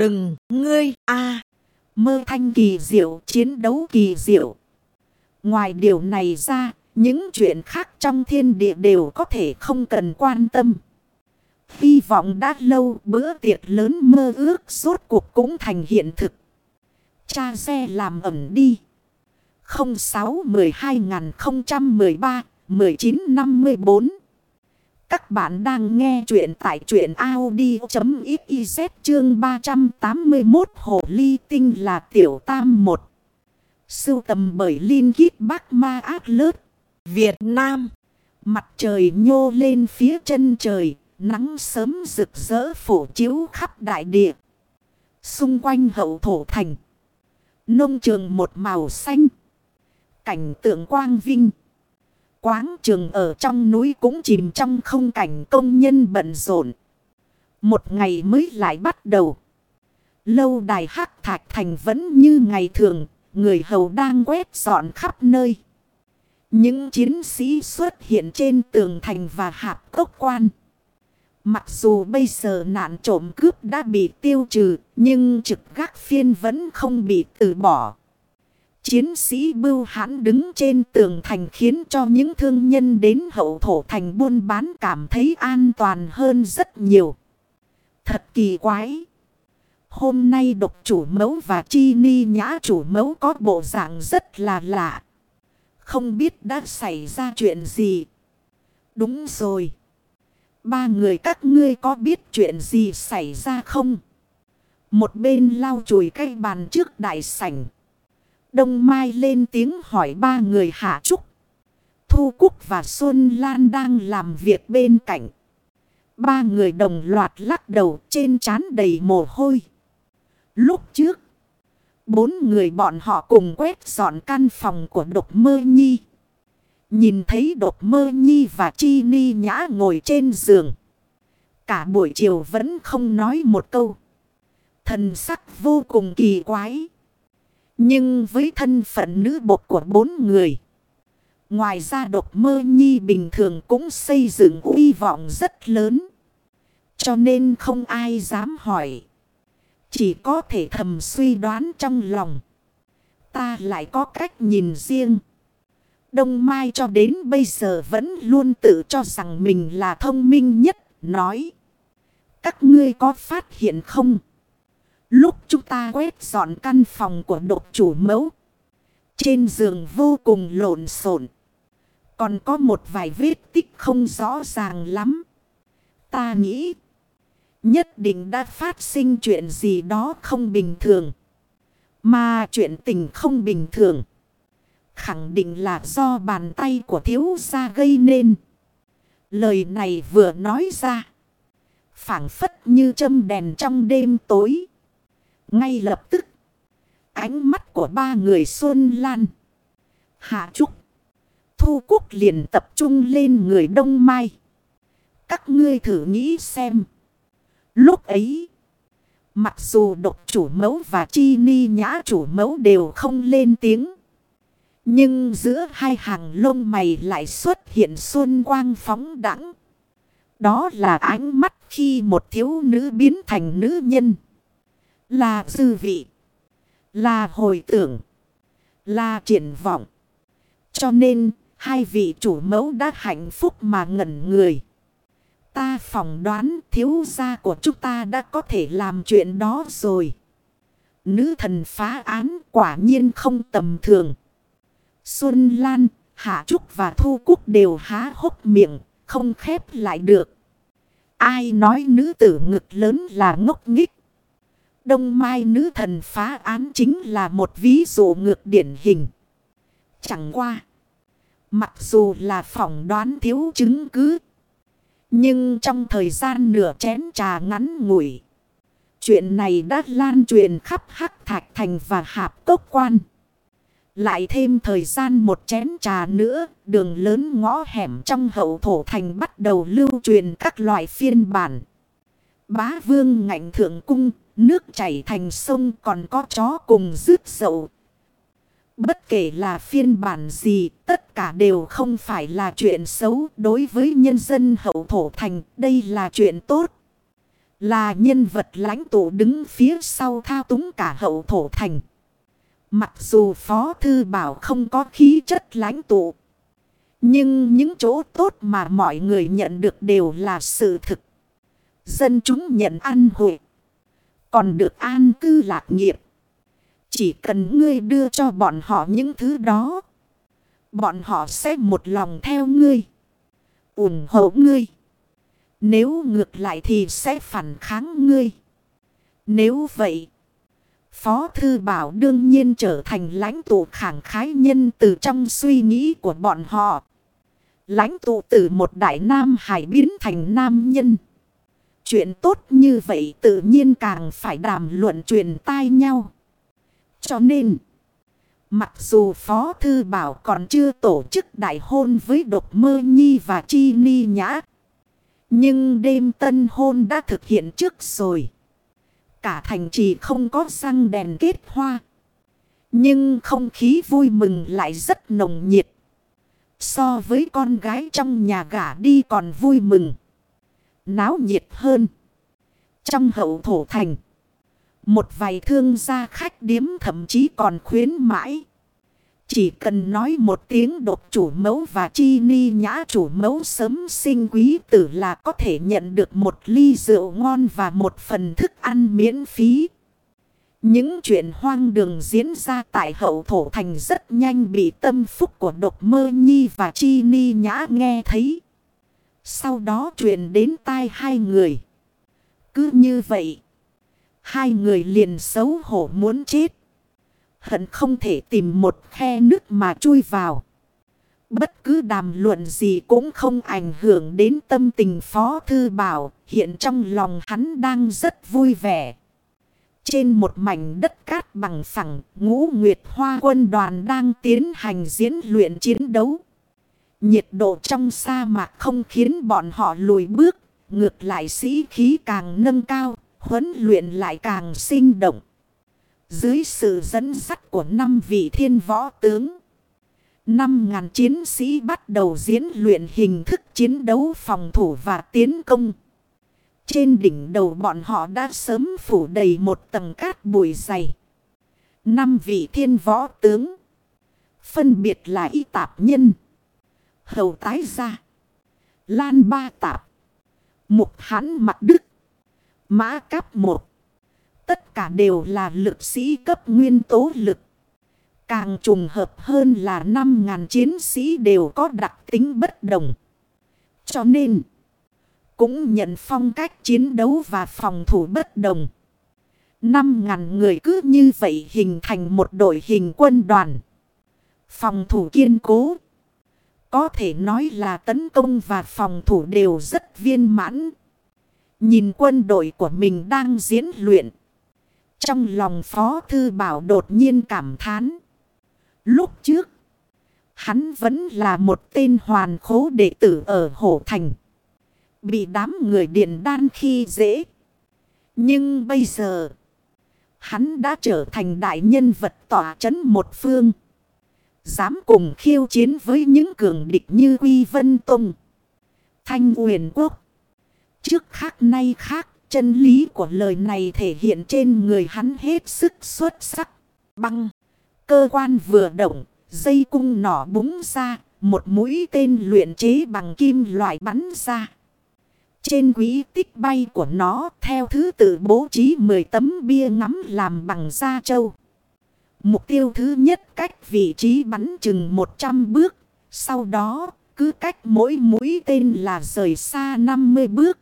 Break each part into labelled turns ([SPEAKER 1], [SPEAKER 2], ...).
[SPEAKER 1] Đừng, ngươi, a Mơ thanh kỳ diệu, chiến đấu kỳ diệu. Ngoài điều này ra, những chuyện khác trong thiên địa đều có thể không cần quan tâm. Hy vọng đã lâu bữa tiệc lớn mơ ước suốt cuộc cũng thành hiện thực. Cha xe làm ẩm đi. 06 12 013 1954 các bạn đang nghe chuyện tại chuyện Audi.xyz chương 381 Hồ Ly Tinh là tiểu tam một. Sưu tầm bởi Linh Kít Bắc Ma Ác Lớt. Việt Nam. Mặt trời nhô lên phía chân trời. Nắng sớm rực rỡ phủ chiếu khắp đại địa. Xung quanh hậu thổ thành. Nông trường một màu xanh. Cảnh tượng quang vinh. Quáng trường ở trong núi cũng chìm trong không cảnh công nhân bận rộn. Một ngày mới lại bắt đầu. Lâu đài hắc thạch thành vẫn như ngày thường. Người hầu đang quét dọn khắp nơi. Những chiến sĩ xuất hiện trên tường thành và hạp cốc quan. Mặc dù bây giờ nạn trộm cướp đã bị tiêu trừ, nhưng trực gác phiên vẫn không bị từ bỏ. Chiến sĩ bưu hãn đứng trên tường thành khiến cho những thương nhân đến hậu thổ thành buôn bán cảm thấy an toàn hơn rất nhiều. Thật kỳ quái. Hôm nay độc chủ mẫu và chi ni nhã chủ mẫu có bộ dạng rất là lạ. Không biết đã xảy ra chuyện gì. Đúng rồi. Ba người các ngươi có biết chuyện gì xảy ra không? Một bên lau chùi cây bàn trước đại sảnh. Đông Mai lên tiếng hỏi ba người hạ trúc. Thu Cúc và Xuân Lan đang làm việc bên cạnh. Ba người đồng loạt lắc đầu trên trán đầy mồ hôi. Lúc trước, bốn người bọn họ cùng quét dọn căn phòng của độc mơ nhi. Nhìn thấy độc mơ nhi và chi ni nhã ngồi trên giường. Cả buổi chiều vẫn không nói một câu. Thần sắc vô cùng kỳ quái. Nhưng với thân phận nữ bột của bốn người. Ngoài ra độc mơ nhi bình thường cũng xây dựng uy vọng rất lớn. Cho nên không ai dám hỏi. Chỉ có thể thầm suy đoán trong lòng. Ta lại có cách nhìn riêng. Đông Mai cho đến bây giờ vẫn luôn tự cho rằng mình là thông minh nhất, nói. Các ngươi có phát hiện không? Lúc chúng ta quét dọn căn phòng của độc chủ mẫu. Trên giường vô cùng lộn xộn. Còn có một vài vết tích không rõ ràng lắm. Ta nghĩ. Nhất định đã phát sinh chuyện gì đó không bình thường. Mà chuyện tình không bình thường. Khẳng định là do bàn tay của thiếu gia gây nên. Lời này vừa nói ra. phảng phất như châm đèn trong đêm tối. Ngay lập tức. Ánh mắt của ba người Xuân Lan. Hạ Trúc. Thu Cúc liền tập trung lên người Đông Mai. Các ngươi thử nghĩ xem. Lúc ấy. Mặc dù độc chủ mẫu và chi ni nhã chủ mẫu đều không lên tiếng. Nhưng giữa hai hàng lông mày lại xuất hiện xuân quang phóng đẳng. Đó là ánh mắt khi một thiếu nữ biến thành nữ nhân. Là dư vị. Là hồi tưởng. Là triển vọng. Cho nên, hai vị chủ mẫu đã hạnh phúc mà ngẩn người. Ta phỏng đoán thiếu gia của chúng ta đã có thể làm chuyện đó rồi. Nữ thần phá án quả nhiên không tầm thường. Xuân Lan, Hạ Trúc và Thu Cúc đều há hốc miệng, không khép lại được. Ai nói nữ tử ngực lớn là ngốc nghích. Đông Mai nữ thần phá án chính là một ví dụ ngược điển hình. Chẳng qua. Mặc dù là phỏng đoán thiếu chứng cứ. Nhưng trong thời gian nửa chén trà ngắn ngủi. Chuyện này đã lan truyền khắp Hắc Thạch Thành và Hạp Cốc Quan. Lại thêm thời gian một chén trà nữa, đường lớn ngõ hẻm trong hậu thổ thành bắt đầu lưu truyền các loại phiên bản. Bá vương ngạnh thượng cung, nước chảy thành sông còn có chó cùng rước dậu. Bất kể là phiên bản gì, tất cả đều không phải là chuyện xấu đối với nhân dân hậu thổ thành, đây là chuyện tốt. Là nhân vật lãnh tụ đứng phía sau thao túng cả hậu thổ thành. Mặc dù Phó Thư Bảo không có khí chất lãnh tụ. Nhưng những chỗ tốt mà mọi người nhận được đều là sự thực. Dân chúng nhận ăn hội. Còn được an cư lạc nghiệp. Chỉ cần ngươi đưa cho bọn họ những thứ đó. Bọn họ sẽ một lòng theo ngươi. ủng hộ ngươi. Nếu ngược lại thì sẽ phản kháng ngươi. Nếu vậy. Phó Thư Bảo đương nhiên trở thành lãnh tụ khẳng khái nhân từ trong suy nghĩ của bọn họ. Lãnh tụ từ một đại nam hải biến thành nam nhân. Chuyện tốt như vậy tự nhiên càng phải đàm luận truyền tai nhau. Cho nên, mặc dù Phó Thư Bảo còn chưa tổ chức đại hôn với Độc Mơ Nhi và Chi Ni Nhã. Nhưng đêm tân hôn đã thực hiện trước rồi. Cả thành trì không có răng đèn kết hoa. Nhưng không khí vui mừng lại rất nồng nhiệt. So với con gái trong nhà gả đi còn vui mừng. Náo nhiệt hơn. Trong hậu thổ thành. Một vài thương gia khách điếm thậm chí còn khuyến mãi. Chỉ cần nói một tiếng đột chủ mẫu và chi ni nhã chủ mẫu sớm sinh quý tử là có thể nhận được một ly rượu ngon và một phần thức ăn miễn phí. Những chuyện hoang đường diễn ra tại hậu thổ thành rất nhanh bị tâm phúc của độc mơ nhi và chi ni nhã nghe thấy. Sau đó chuyện đến tai hai người. Cứ như vậy, hai người liền xấu hổ muốn chết. Hận không thể tìm một khe nước mà chui vào. Bất cứ đàm luận gì cũng không ảnh hưởng đến tâm tình Phó Thư Bảo. Hiện trong lòng hắn đang rất vui vẻ. Trên một mảnh đất cát bằng phẳng, ngũ nguyệt hoa quân đoàn đang tiến hành diễn luyện chiến đấu. Nhiệt độ trong sa mạc không khiến bọn họ lùi bước, ngược lại sĩ khí càng nâng cao, huấn luyện lại càng sinh động. Dưới sự dẫn dắt của năm vị thiên võ tướng. Năm ngàn chiến sĩ bắt đầu diễn luyện hình thức chiến đấu phòng thủ và tiến công. Trên đỉnh đầu bọn họ đã sớm phủ đầy một tầng cát bụi dày. Năm vị thiên võ tướng. Phân biệt là y tạp nhân. Hầu tái ra, Lan ba tạp. Mục hán mặt đức. Mã cáp một. Tất cả đều là lực sĩ cấp nguyên tố lực. Càng trùng hợp hơn là 5.000 chiến sĩ đều có đặc tính bất đồng. Cho nên, cũng nhận phong cách chiến đấu và phòng thủ bất đồng. 5.000 người cứ như vậy hình thành một đội hình quân đoàn. Phòng thủ kiên cố. Có thể nói là tấn công và phòng thủ đều rất viên mãn. Nhìn quân đội của mình đang diễn luyện. Trong lòng Phó Thư Bảo đột nhiên cảm thán. Lúc trước, hắn vẫn là một tên hoàn khố đệ tử ở Hổ Thành. Bị đám người điện đan khi dễ. Nhưng bây giờ, hắn đã trở thành đại nhân vật tỏa chấn một phương. Dám cùng khiêu chiến với những cường địch như Quy Vân Tông. Thanh Uyển Quốc. Trước khác nay khác, chân lý của lời này thể hiện trên người hắn hết sức xuất sắc. Băng. Cơ quan vừa động, dây cung nỏ búng ra, một mũi tên luyện chế bằng kim loại bắn ra. Trên quý tích bay của nó theo thứ tự bố trí 10 tấm bia ngắm làm bằng da trâu. Mục tiêu thứ nhất cách vị trí bắn chừng 100 bước. Sau đó, cứ cách mỗi mũi tên là rời xa 50 bước.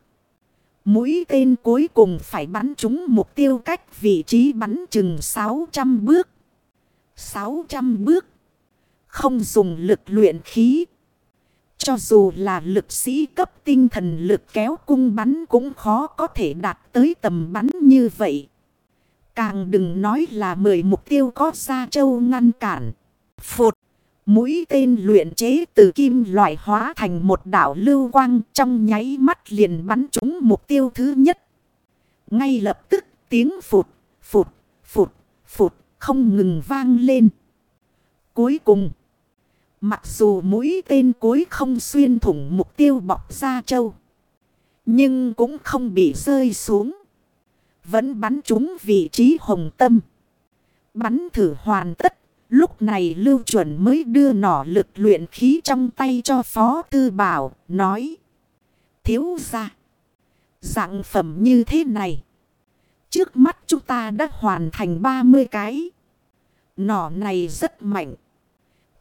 [SPEAKER 1] Mũi tên cuối cùng phải bắn trúng mục tiêu cách vị trí bắn chừng 600 bước. 600 bước. Không dùng lực luyện khí. Cho dù là lực sĩ cấp tinh thần lực kéo cung bắn cũng khó có thể đạt tới tầm bắn như vậy. Càng đừng nói là mười mục tiêu có ra châu ngăn cản. Phụt. Mũi tên luyện chế từ kim loại hóa thành một đảo lưu quang trong nháy mắt liền bắn trúng mục tiêu thứ nhất. Ngay lập tức tiếng phụt, phụt, phụt, phụt không ngừng vang lên. Cuối cùng, mặc dù mũi tên cuối không xuyên thủng mục tiêu bọc ra châu. Nhưng cũng không bị rơi xuống. Vẫn bắn trúng vị trí hồng tâm. Bắn thử hoàn tất. Lúc này Lưu Chuẩn mới đưa nỏ lực luyện khí trong tay cho Phó Tư Bảo, nói. Thiếu ra. Dạng phẩm như thế này. Trước mắt chúng ta đã hoàn thành 30 cái. Nỏ này rất mạnh.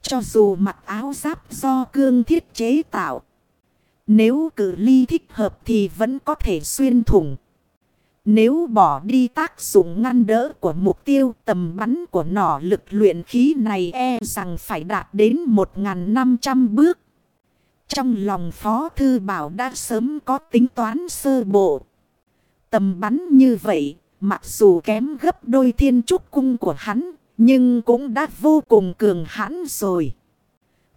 [SPEAKER 1] Cho dù mặc áo giáp do cương thiết chế tạo. Nếu cử ly thích hợp thì vẫn có thể xuyên thủng. Nếu bỏ đi tác dụng ngăn đỡ của mục tiêu tầm bắn của nỏ lực luyện khí này e rằng phải đạt đến 1.500 bước. Trong lòng Phó Thư Bảo đã sớm có tính toán sơ bộ. Tầm bắn như vậy, mặc dù kém gấp đôi thiên trúc cung của hắn, nhưng cũng đã vô cùng cường hãn rồi.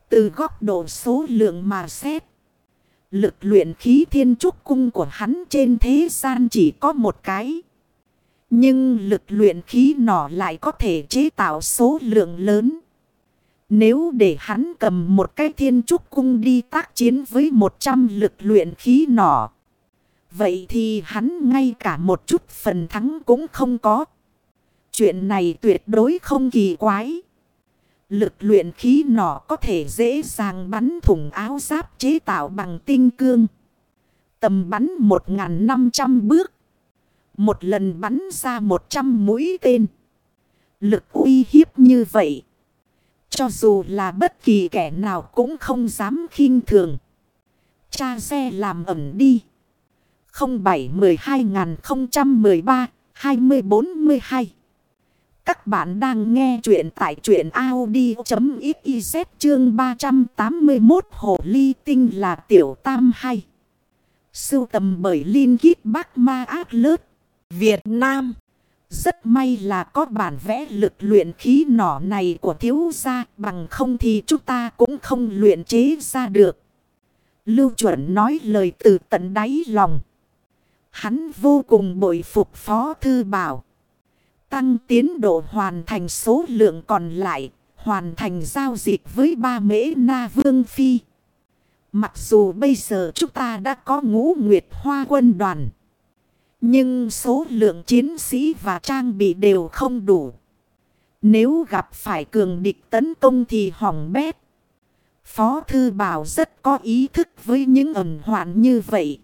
[SPEAKER 1] Từ góc độ số lượng mà xét. Lực luyện khí thiên trúc cung của hắn trên thế gian chỉ có một cái. Nhưng lực luyện khí nỏ lại có thể chế tạo số lượng lớn. Nếu để hắn cầm một cái thiên trúc cung đi tác chiến với 100 lực luyện khí nỏ. Vậy thì hắn ngay cả một chút phần thắng cũng không có. Chuyện này tuyệt đối không kỳ quái. Lực luyện khí nỏ có thể dễ dàng bắn thủng áo giáp chế tạo bằng tinh cương. Tầm bắn 1.500 bước. Một lần bắn ra 100 mũi tên. Lực uy hiếp như vậy. Cho dù là bất kỳ kẻ nào cũng không dám khinh thường. Cha xe làm ẩm đi. 07 12 013 2042 các bạn đang nghe chuyện tại chuyện Audi.xyz chương 381 Hồ Ly Tinh là tiểu tam hay. Sưu tầm bởi Linh Ghiết Bắc Ma Ác Lớt, Việt Nam. Rất may là có bản vẽ lực luyện khí nỏ này của thiếu gia bằng không thì chúng ta cũng không luyện chế ra được. Lưu chuẩn nói lời từ tận đáy lòng. Hắn vô cùng bội phục Phó Thư Bảo. Tăng tiến độ hoàn thành số lượng còn lại, hoàn thành giao dịch với ba mễ na vương phi. Mặc dù bây giờ chúng ta đã có ngũ nguyệt hoa quân đoàn. Nhưng số lượng chiến sĩ và trang bị đều không đủ. Nếu gặp phải cường địch tấn công thì hỏng bét. Phó Thư Bảo rất có ý thức với những ẩn hoạn như vậy.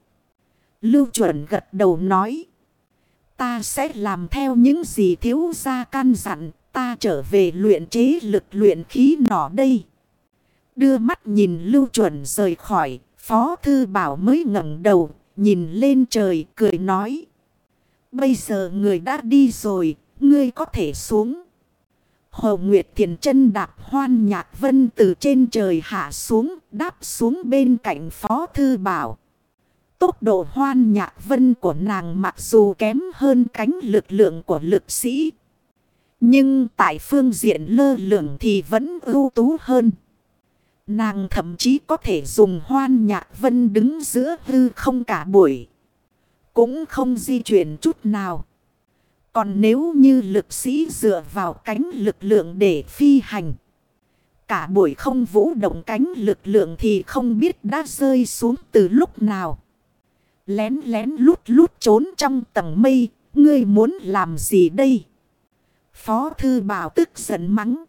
[SPEAKER 1] Lưu chuẩn gật đầu nói. Ta sẽ làm theo những gì thiếu gia căn dặn. Ta trở về luyện chế lực luyện khí nỏ đây. Đưa mắt nhìn lưu chuẩn rời khỏi. Phó thư bảo mới ngẩng đầu. Nhìn lên trời, cười nói. Bây giờ người đã đi rồi. Ngươi có thể xuống. Hồ Nguyệt Thiền chân đạp hoan nhạc vân từ trên trời hạ xuống. Đáp xuống bên cạnh Phó Thư Bảo. Tốc độ hoan nhạc vân của nàng mặc dù kém hơn cánh lực lượng của lực sĩ. Nhưng tại phương diện lơ lượng thì vẫn ưu tú hơn. Nàng thậm chí có thể dùng hoan nhạc vân đứng giữa hư không cả buổi. Cũng không di chuyển chút nào. Còn nếu như lực sĩ dựa vào cánh lực lượng để phi hành. Cả buổi không vũ động cánh lực lượng thì không biết đã rơi xuống từ lúc nào. Lén lén lút lút trốn trong tầng mây. Ngươi muốn làm gì đây? Phó thư bảo tức giận mắng.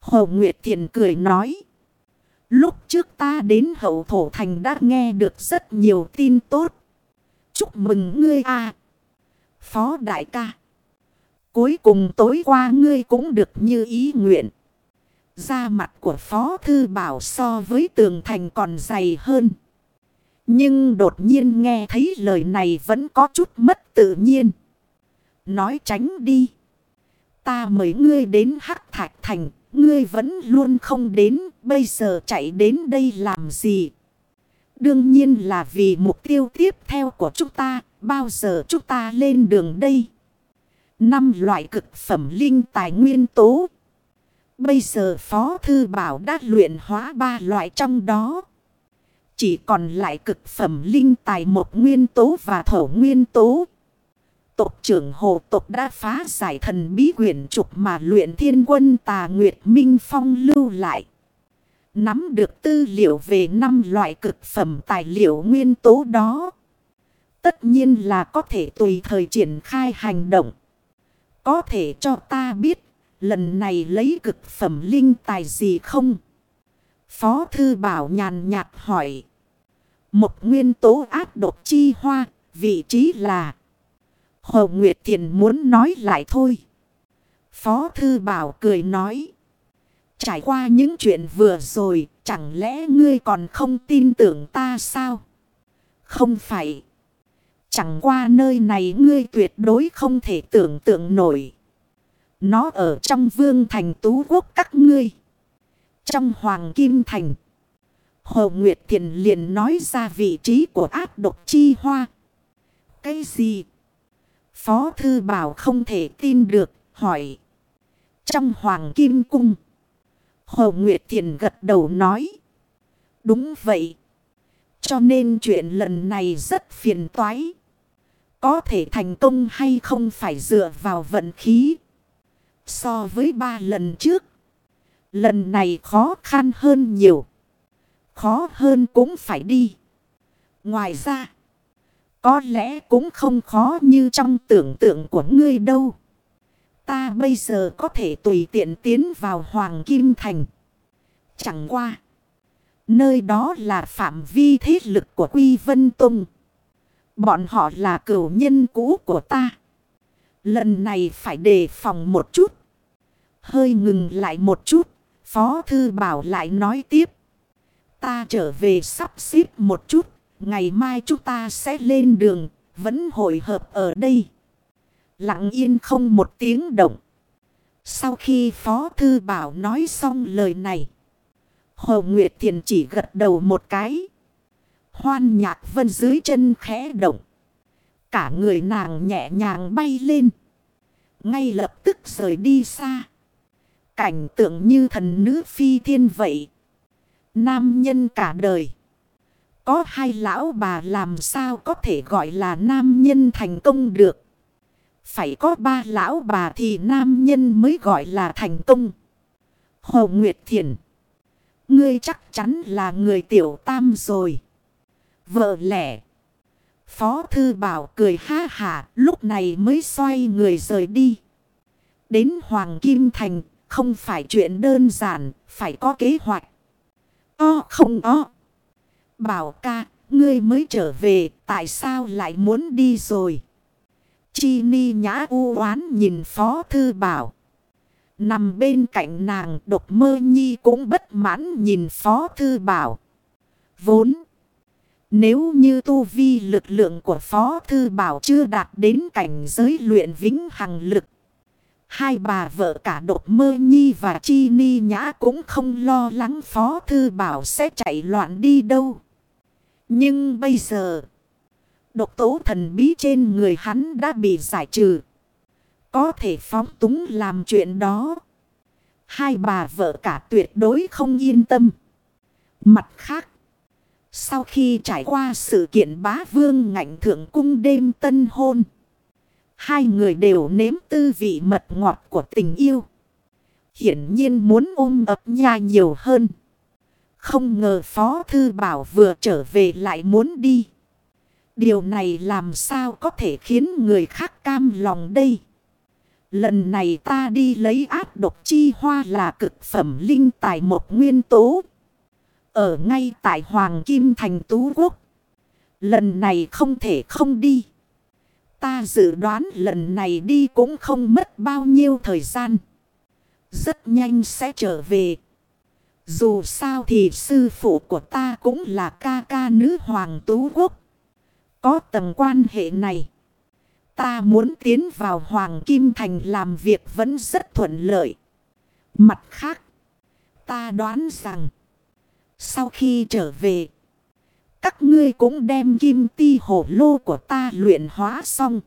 [SPEAKER 1] Hồ Nguyệt Thiện cười nói. Lúc trước ta đến hậu thổ thành đã nghe được rất nhiều tin tốt. Chúc mừng ngươi a Phó đại ca. Cuối cùng tối qua ngươi cũng được như ý nguyện. Da mặt của Phó Thư Bảo so với tường thành còn dày hơn. Nhưng đột nhiên nghe thấy lời này vẫn có chút mất tự nhiên. Nói tránh đi. Ta mời ngươi đến Hắc Thạch Thành. Ngươi vẫn luôn không đến. Bây giờ chạy đến đây làm gì? Đương nhiên là vì mục tiêu tiếp theo của chúng ta. Bao giờ chúng ta lên đường đây? Năm loại cực phẩm linh tài nguyên tố. Bây giờ Phó Thư Bảo đã luyện hóa ba loại trong đó. Chỉ còn lại cực phẩm linh tài một nguyên tố và thổ nguyên tố. Tộc trưởng hồ tộc đã phá giải thần bí quyển trục mà luyện thiên quân tà Nguyệt Minh Phong lưu lại. Nắm được tư liệu về năm loại cực phẩm tài liệu nguyên tố đó. tất nhiên là có thể tùy thời triển khai hành động. Có thể cho ta biết, lần này lấy cực phẩm linh tài gì không? Phó Thư Bảo nhàn nhạt hỏi. Một nguyên tố ác độc chi hoa, vị trí là... Hồ Nguyệt Thiền muốn nói lại thôi. Phó Thư Bảo cười nói. Trải qua những chuyện vừa rồi, chẳng lẽ ngươi còn không tin tưởng ta sao? Không phải. Chẳng qua nơi này ngươi tuyệt đối không thể tưởng tượng nổi. Nó ở trong vương thành tú quốc các ngươi. Trong hoàng kim thành. Hồ Nguyệt Thiền liền nói ra vị trí của ác độc chi hoa. Cái gì? Phó Thư Bảo không thể tin được, hỏi. Trong Hoàng Kim Cung. Hồ Nguyệt Thiền gật đầu nói. Đúng vậy. Cho nên chuyện lần này rất phiền toái. Có thể thành công hay không phải dựa vào vận khí. So với ba lần trước. Lần này khó khăn hơn nhiều. Khó hơn cũng phải đi. Ngoài ra. Có lẽ cũng không khó như trong tưởng tượng của ngươi đâu. Ta bây giờ có thể tùy tiện tiến vào Hoàng Kim Thành. Chẳng qua. Nơi đó là phạm vi thế lực của Quy Vân Tông. Bọn họ là cửu nhân cũ của ta. Lần này phải đề phòng một chút. Hơi ngừng lại một chút. Phó Thư Bảo lại nói tiếp. Ta trở về sắp xếp một chút. Ngày mai chúng ta sẽ lên đường. Vẫn hội hợp ở đây. Lặng yên không một tiếng động. Sau khi Phó Thư Bảo nói xong lời này. Hồ Nguyệt Thiền chỉ gật đầu một cái. Hoan nhạc vân dưới chân khẽ động. Cả người nàng nhẹ nhàng bay lên. Ngay lập tức rời đi xa. Cảnh tượng như thần nữ phi thiên vậy. Nam nhân cả đời. Có hai lão bà làm sao có thể gọi là nam nhân thành công được. Phải có ba lão bà thì nam nhân mới gọi là thành công. Hồ Nguyệt Thiền. Ngươi chắc chắn là người tiểu tam rồi. Vợ lẽ. Phó Thư Bảo cười ha hả lúc này mới xoay người rời đi. Đến Hoàng Kim Thành không phải chuyện đơn giản, phải có kế hoạch. O không o. Bảo ca, ngươi mới trở về, tại sao lại muốn đi rồi? Chi ni nhã u oán nhìn Phó Thư Bảo. Nằm bên cạnh nàng độc mơ nhi cũng bất mãn nhìn Phó Thư Bảo. Vốn. Nếu như tu vi lực lượng của Phó Thư Bảo chưa đạt đến cảnh giới luyện vĩnh hằng lực. Hai bà vợ cả đột mơ nhi và chi ni nhã cũng không lo lắng Phó Thư Bảo sẽ chạy loạn đi đâu. Nhưng bây giờ, độc tố thần bí trên người hắn đã bị giải trừ. Có thể phóng túng làm chuyện đó. Hai bà vợ cả tuyệt đối không yên tâm. Mặt khác. Sau khi trải qua sự kiện bá vương ngạnh thượng cung đêm tân hôn. Hai người đều nếm tư vị mật ngọt của tình yêu. Hiển nhiên muốn ôm ấp nha nhiều hơn. Không ngờ Phó Thư Bảo vừa trở về lại muốn đi. Điều này làm sao có thể khiến người khác cam lòng đây? Lần này ta đi lấy áp độc chi hoa là cực phẩm linh tài một nguyên tố. Ở ngay tại Hoàng Kim Thành Tú Quốc. Lần này không thể không đi. Ta dự đoán lần này đi cũng không mất bao nhiêu thời gian. Rất nhanh sẽ trở về. Dù sao thì sư phụ của ta cũng là ca ca nữ hoàng tú quốc. Có tầng quan hệ này. Ta muốn tiến vào Hoàng Kim Thành làm việc vẫn rất thuận lợi. Mặt khác, ta đoán rằng, sau khi trở về, các ngươi cũng đem kim ti hổ lô của ta luyện hóa xong.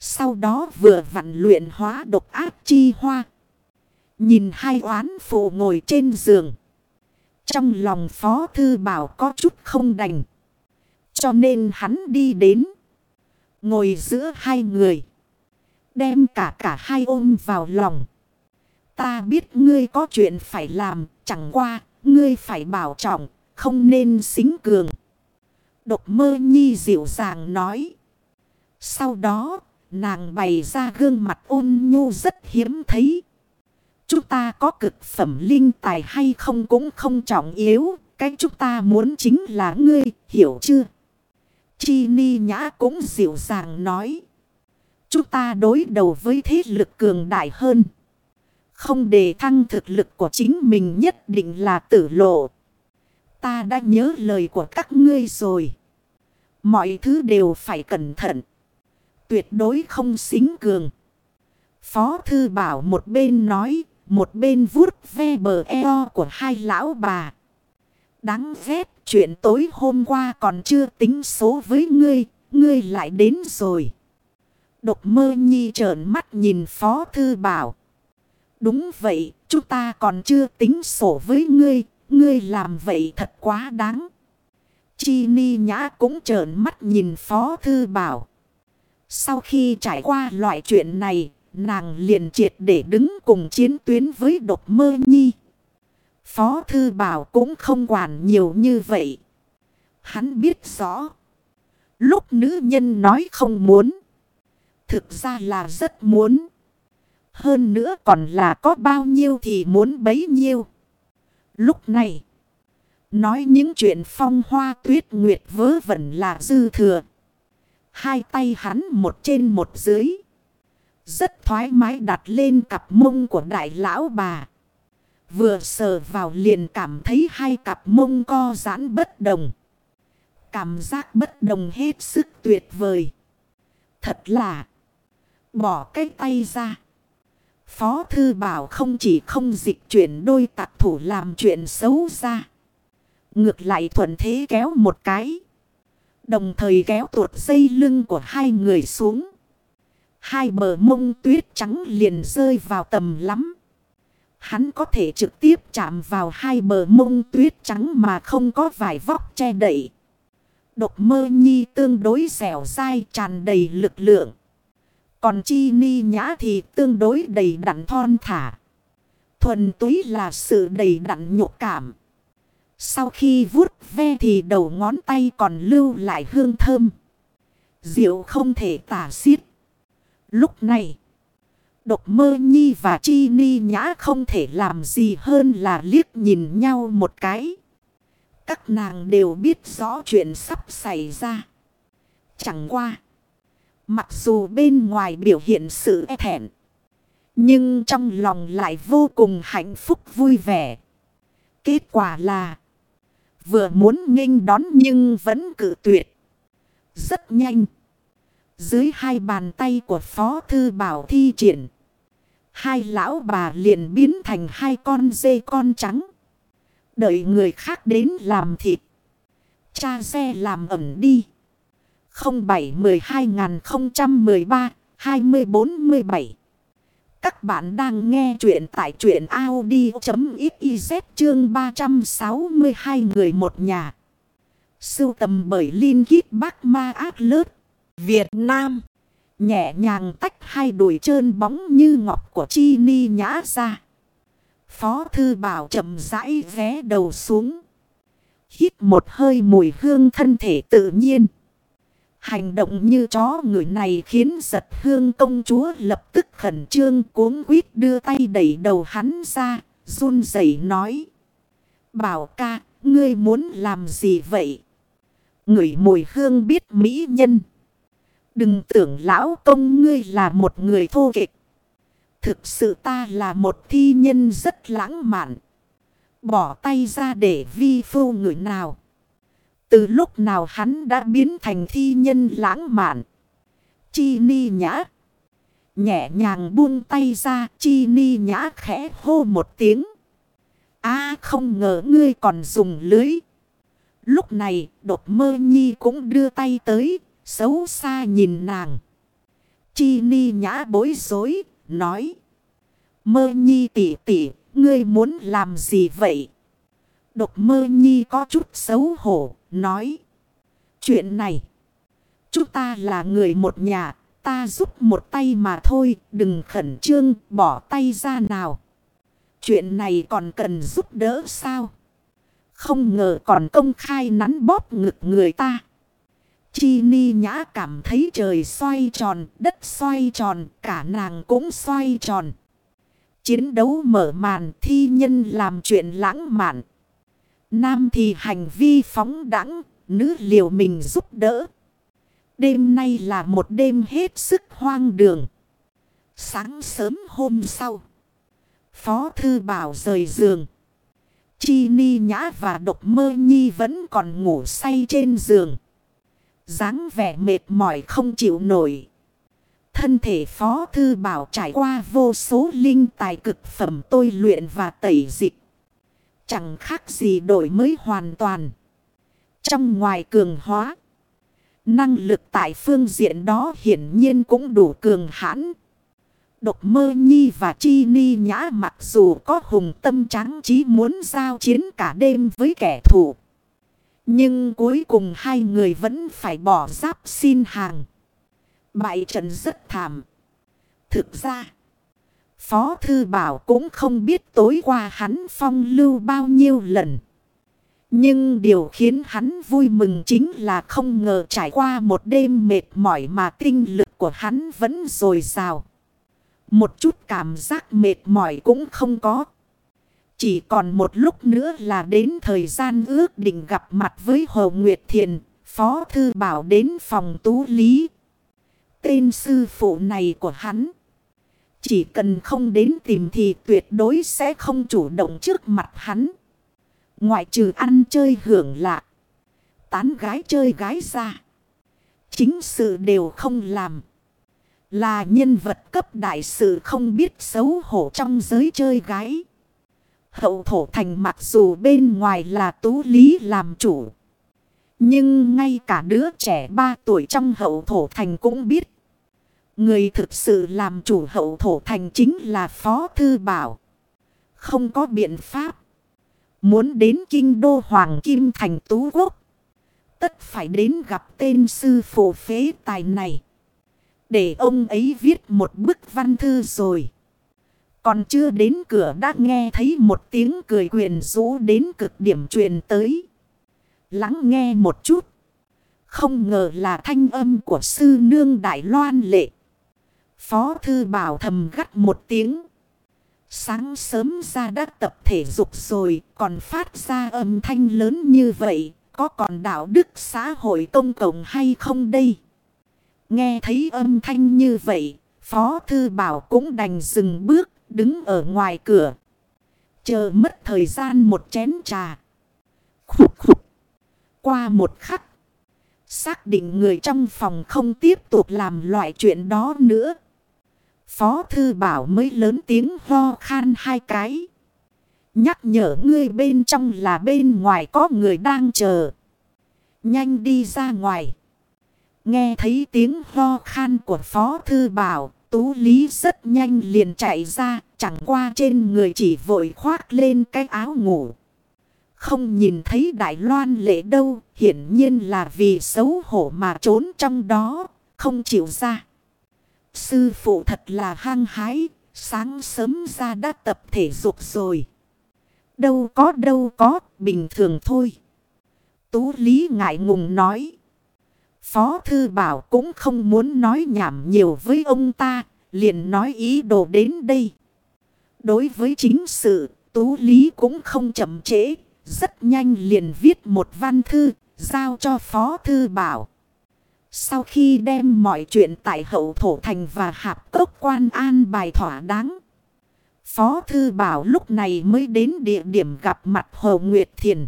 [SPEAKER 1] Sau đó vừa vặn luyện hóa độc ác chi hoa. Nhìn hai oán phụ ngồi trên giường. Trong lòng Phó Thư Bảo có chút không đành. Cho nên hắn đi đến. Ngồi giữa hai người. Đem cả cả hai ôm vào lòng. Ta biết ngươi có chuyện phải làm. Chẳng qua, ngươi phải bảo trọng. Không nên xính cường. Độc mơ nhi dịu dàng nói. Sau đó, nàng bày ra gương mặt ôn nhu rất hiếm thấy. Chúng ta có cực phẩm linh tài hay không cũng không trọng yếu. Cái chúng ta muốn chính là ngươi, hiểu chưa? Chi ni nhã cũng dịu dàng nói. Chúng ta đối đầu với thế lực cường đại hơn. Không để thăng thực lực của chính mình nhất định là tử lộ. Ta đã nhớ lời của các ngươi rồi. Mọi thứ đều phải cẩn thận. Tuyệt đối không xính cường. Phó thư bảo một bên nói, một bên vuốt ve bờ eo của hai lão bà. Đáng ghét chuyện tối hôm qua còn chưa tính số với ngươi, ngươi lại đến rồi. Độc mơ nhi trợn mắt nhìn Phó Thư Bảo. Đúng vậy, chúng ta còn chưa tính sổ với ngươi, ngươi làm vậy thật quá đáng. Chi ni nhã cũng trợn mắt nhìn Phó Thư Bảo. Sau khi trải qua loại chuyện này, nàng liền triệt để đứng cùng chiến tuyến với độc mơ nhi. Phó Thư Bảo cũng không quản nhiều như vậy. Hắn biết rõ. Lúc nữ nhân nói không muốn. Thực ra là rất muốn. Hơn nữa còn là có bao nhiêu thì muốn bấy nhiêu. Lúc này. Nói những chuyện phong hoa tuyết nguyệt vớ vẩn là dư thừa. Hai tay hắn một trên một dưới. Rất thoải mái đặt lên cặp mông của đại lão bà. Vừa sờ vào liền cảm thấy hai cặp mông co giãn bất đồng. Cảm giác bất đồng hết sức tuyệt vời. Thật là. Bỏ cái tay ra. Phó thư bảo không chỉ không dịch chuyển đôi tạc thủ làm chuyện xấu ra. Ngược lại thuận thế kéo một cái. Đồng thời kéo tuột dây lưng của hai người xuống. Hai bờ mông tuyết trắng liền rơi vào tầm lắm. Hắn có thể trực tiếp chạm vào hai bờ mông tuyết trắng mà không có vải vóc che đậy. Độc mơ nhi tương đối dẻo dai tràn đầy lực lượng. Còn chi ni nhã thì tương đối đầy đặn thon thả. Thuần túy là sự đầy đặn nhục cảm. Sau khi vuốt ve thì đầu ngón tay còn lưu lại hương thơm. Rượu không thể tả xiết. Lúc này, độc mơ nhi và chi ni nhã không thể làm gì hơn là liếc nhìn nhau một cái. Các nàng đều biết rõ chuyện sắp xảy ra. Chẳng qua. Mặc dù bên ngoài biểu hiện sự e thẹn. Nhưng trong lòng lại vô cùng hạnh phúc vui vẻ. Kết quả là. Vừa muốn nghênh đón nhưng vẫn cự tuyệt. Rất nhanh. Dưới hai bàn tay của Phó Thư Bảo thi triển. Hai lão bà liền biến thành hai con dê con trắng. Đợi người khác đến làm thịt. Cha xe làm ẩm đi. 07-12-013-2047 Các bạn đang nghe chuyện tại chuyện Audi.xyz chương 362 người một nhà. Sưu tầm bởi Linh Kít Bác Ma ác Lớt, Việt Nam. Nhẹ nhàng tách hai đùi trơn bóng như ngọc của Chi Ni nhã ra. Phó Thư Bảo chậm rãi vé đầu xuống. Hít một hơi mùi hương thân thể tự nhiên. Hành động như chó người này khiến giật hương công chúa lập tức khẩn trương cuốn quýt đưa tay đẩy đầu hắn ra, run rẩy nói. Bảo ca, ngươi muốn làm gì vậy? Người mùi hương biết mỹ nhân. Đừng tưởng lão công ngươi là một người thô kịch. Thực sự ta là một thi nhân rất lãng mạn. Bỏ tay ra để vi phu người nào. Từ lúc nào hắn đã biến thành thi nhân lãng mạn. Chi ni nhã. Nhẹ nhàng buông tay ra, chi ni nhã khẽ hô một tiếng. a, không ngờ ngươi còn dùng lưới. Lúc này đột mơ nhi cũng đưa tay tới. Xấu xa nhìn nàng. Chi ni nhã bối rối. Nói. Mơ nhi tỉ tỉ. Ngươi muốn làm gì vậy? Độc mơ nhi có chút xấu hổ nói. Chuyện này, chúng ta là người một nhà, ta giúp một tay mà thôi, đừng khẩn trương, bỏ tay ra nào. Chuyện này còn cần giúp đỡ sao? Không ngờ còn công khai nắn bóp ngực người ta. Chi ni nhã cảm thấy trời xoay tròn, đất xoay tròn, cả nàng cũng xoay tròn. Chiến đấu mở màn thi nhân làm chuyện lãng mạn. Nam thì hành vi phóng đẳng, nữ liều mình giúp đỡ. Đêm nay là một đêm hết sức hoang đường. Sáng sớm hôm sau, Phó Thư Bảo rời giường. Chi Ni Nhã và Độc Mơ Nhi vẫn còn ngủ say trên giường dáng vẻ mệt mỏi không chịu nổi. Thân thể Phó Thư Bảo trải qua vô số linh tài cực phẩm tôi luyện và tẩy dịch. Chẳng khác gì đổi mới hoàn toàn. Trong ngoài cường hóa. Năng lực tại phương diện đó hiển nhiên cũng đủ cường hãn. Độc mơ nhi và chi ni nhã mặc dù có hùng tâm trắng trí muốn giao chiến cả đêm với kẻ thù. Nhưng cuối cùng hai người vẫn phải bỏ giáp xin hàng. Bại trận rất thảm. Thực ra, Phó Thư Bảo cũng không biết tối qua hắn phong lưu bao nhiêu lần. Nhưng điều khiến hắn vui mừng chính là không ngờ trải qua một đêm mệt mỏi mà tinh lực của hắn vẫn dồi dào. Một chút cảm giác mệt mỏi cũng không có. Chỉ còn một lúc nữa là đến thời gian ước định gặp mặt với Hồ Nguyệt Thiền, Phó Thư Bảo đến phòng tú lý. Tên sư phụ này của hắn. Chỉ cần không đến tìm thì tuyệt đối sẽ không chủ động trước mặt hắn. Ngoại trừ ăn chơi hưởng lạ. Tán gái chơi gái ra. Chính sự đều không làm. Là nhân vật cấp đại sự không biết xấu hổ trong giới chơi gái. Hậu thổ thành mặc dù bên ngoài là tú lý làm chủ. Nhưng ngay cả đứa trẻ 3 tuổi trong hậu thổ thành cũng biết. Người thực sự làm chủ hậu thổ thành chính là Phó Thư Bảo. Không có biện pháp. Muốn đến kinh đô Hoàng Kim Thành Tú Quốc. Tất phải đến gặp tên sư phụ phế tài này. Để ông ấy viết một bức văn thư rồi. Còn chưa đến cửa đã nghe thấy một tiếng cười quyền rũ đến cực điểm truyền tới. Lắng nghe một chút. Không ngờ là thanh âm của sư nương Đại Loan lệ. Phó thư bảo thầm gắt một tiếng. Sáng sớm ra đã tập thể dục rồi còn phát ra âm thanh lớn như vậy. Có còn đạo đức xã hội công cộng hay không đây? Nghe thấy âm thanh như vậy, Phó Thư Bảo cũng đành dừng bước đứng ở ngoài cửa. Chờ mất thời gian một chén trà. Khục khục. Qua một khắc. Xác định người trong phòng không tiếp tục làm loại chuyện đó nữa. Phó thư bảo mới lớn tiếng ho khan hai cái. Nhắc nhở ngươi bên trong là bên ngoài có người đang chờ. Nhanh đi ra ngoài. Nghe thấy tiếng ho khan của Phó Thư Bảo, Tú Lý rất nhanh liền chạy ra, chẳng qua trên người chỉ vội khoác lên cái áo ngủ. Không nhìn thấy Đại Loan lệ đâu, hiển nhiên là vì xấu hổ mà trốn trong đó, không chịu ra. Sư phụ thật là hăng hái, sáng sớm ra đã tập thể dục rồi. Đâu có đâu có, bình thường thôi. Tú Lý ngại ngùng nói. Phó Thư Bảo cũng không muốn nói nhảm nhiều với ông ta, liền nói ý đồ đến đây. Đối với chính sự, Tú Lý cũng không chậm trễ, rất nhanh liền viết một văn thư, giao cho Phó Thư Bảo. Sau khi đem mọi chuyện tại hậu thổ thành và hạp cốc quan an bài thỏa đáng. Phó Thư Bảo lúc này mới đến địa điểm gặp mặt Hồ Nguyệt Thiền.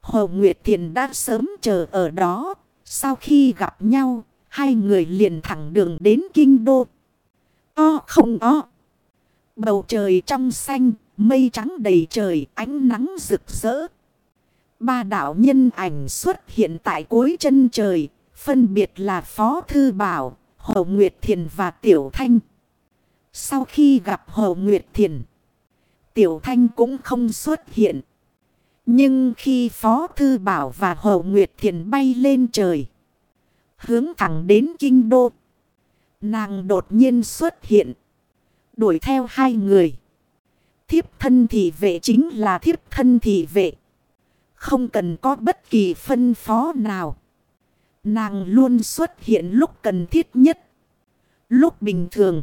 [SPEAKER 1] Hồ Nguyệt Thiền đã sớm chờ ở đó. Sau khi gặp nhau, hai người liền thẳng đường đến Kinh Đô. O không o. Bầu trời trong xanh, mây trắng đầy trời, ánh nắng rực rỡ. Ba đạo nhân ảnh xuất hiện tại cuối chân trời, phân biệt là Phó Thư Bảo, Hồ Nguyệt Thiền và Tiểu Thanh. Sau khi gặp Hồ Nguyệt Thiền, Tiểu Thanh cũng không xuất hiện. Nhưng khi Phó Thư Bảo và Hồ Nguyệt Thiền bay lên trời, hướng thẳng đến Kinh Đô, nàng đột nhiên xuất hiện, đuổi theo hai người. Thiếp thân thị vệ chính là thiếp thân thị vệ. Không cần có bất kỳ phân phó nào. Nàng luôn xuất hiện lúc cần thiết nhất. Lúc bình thường.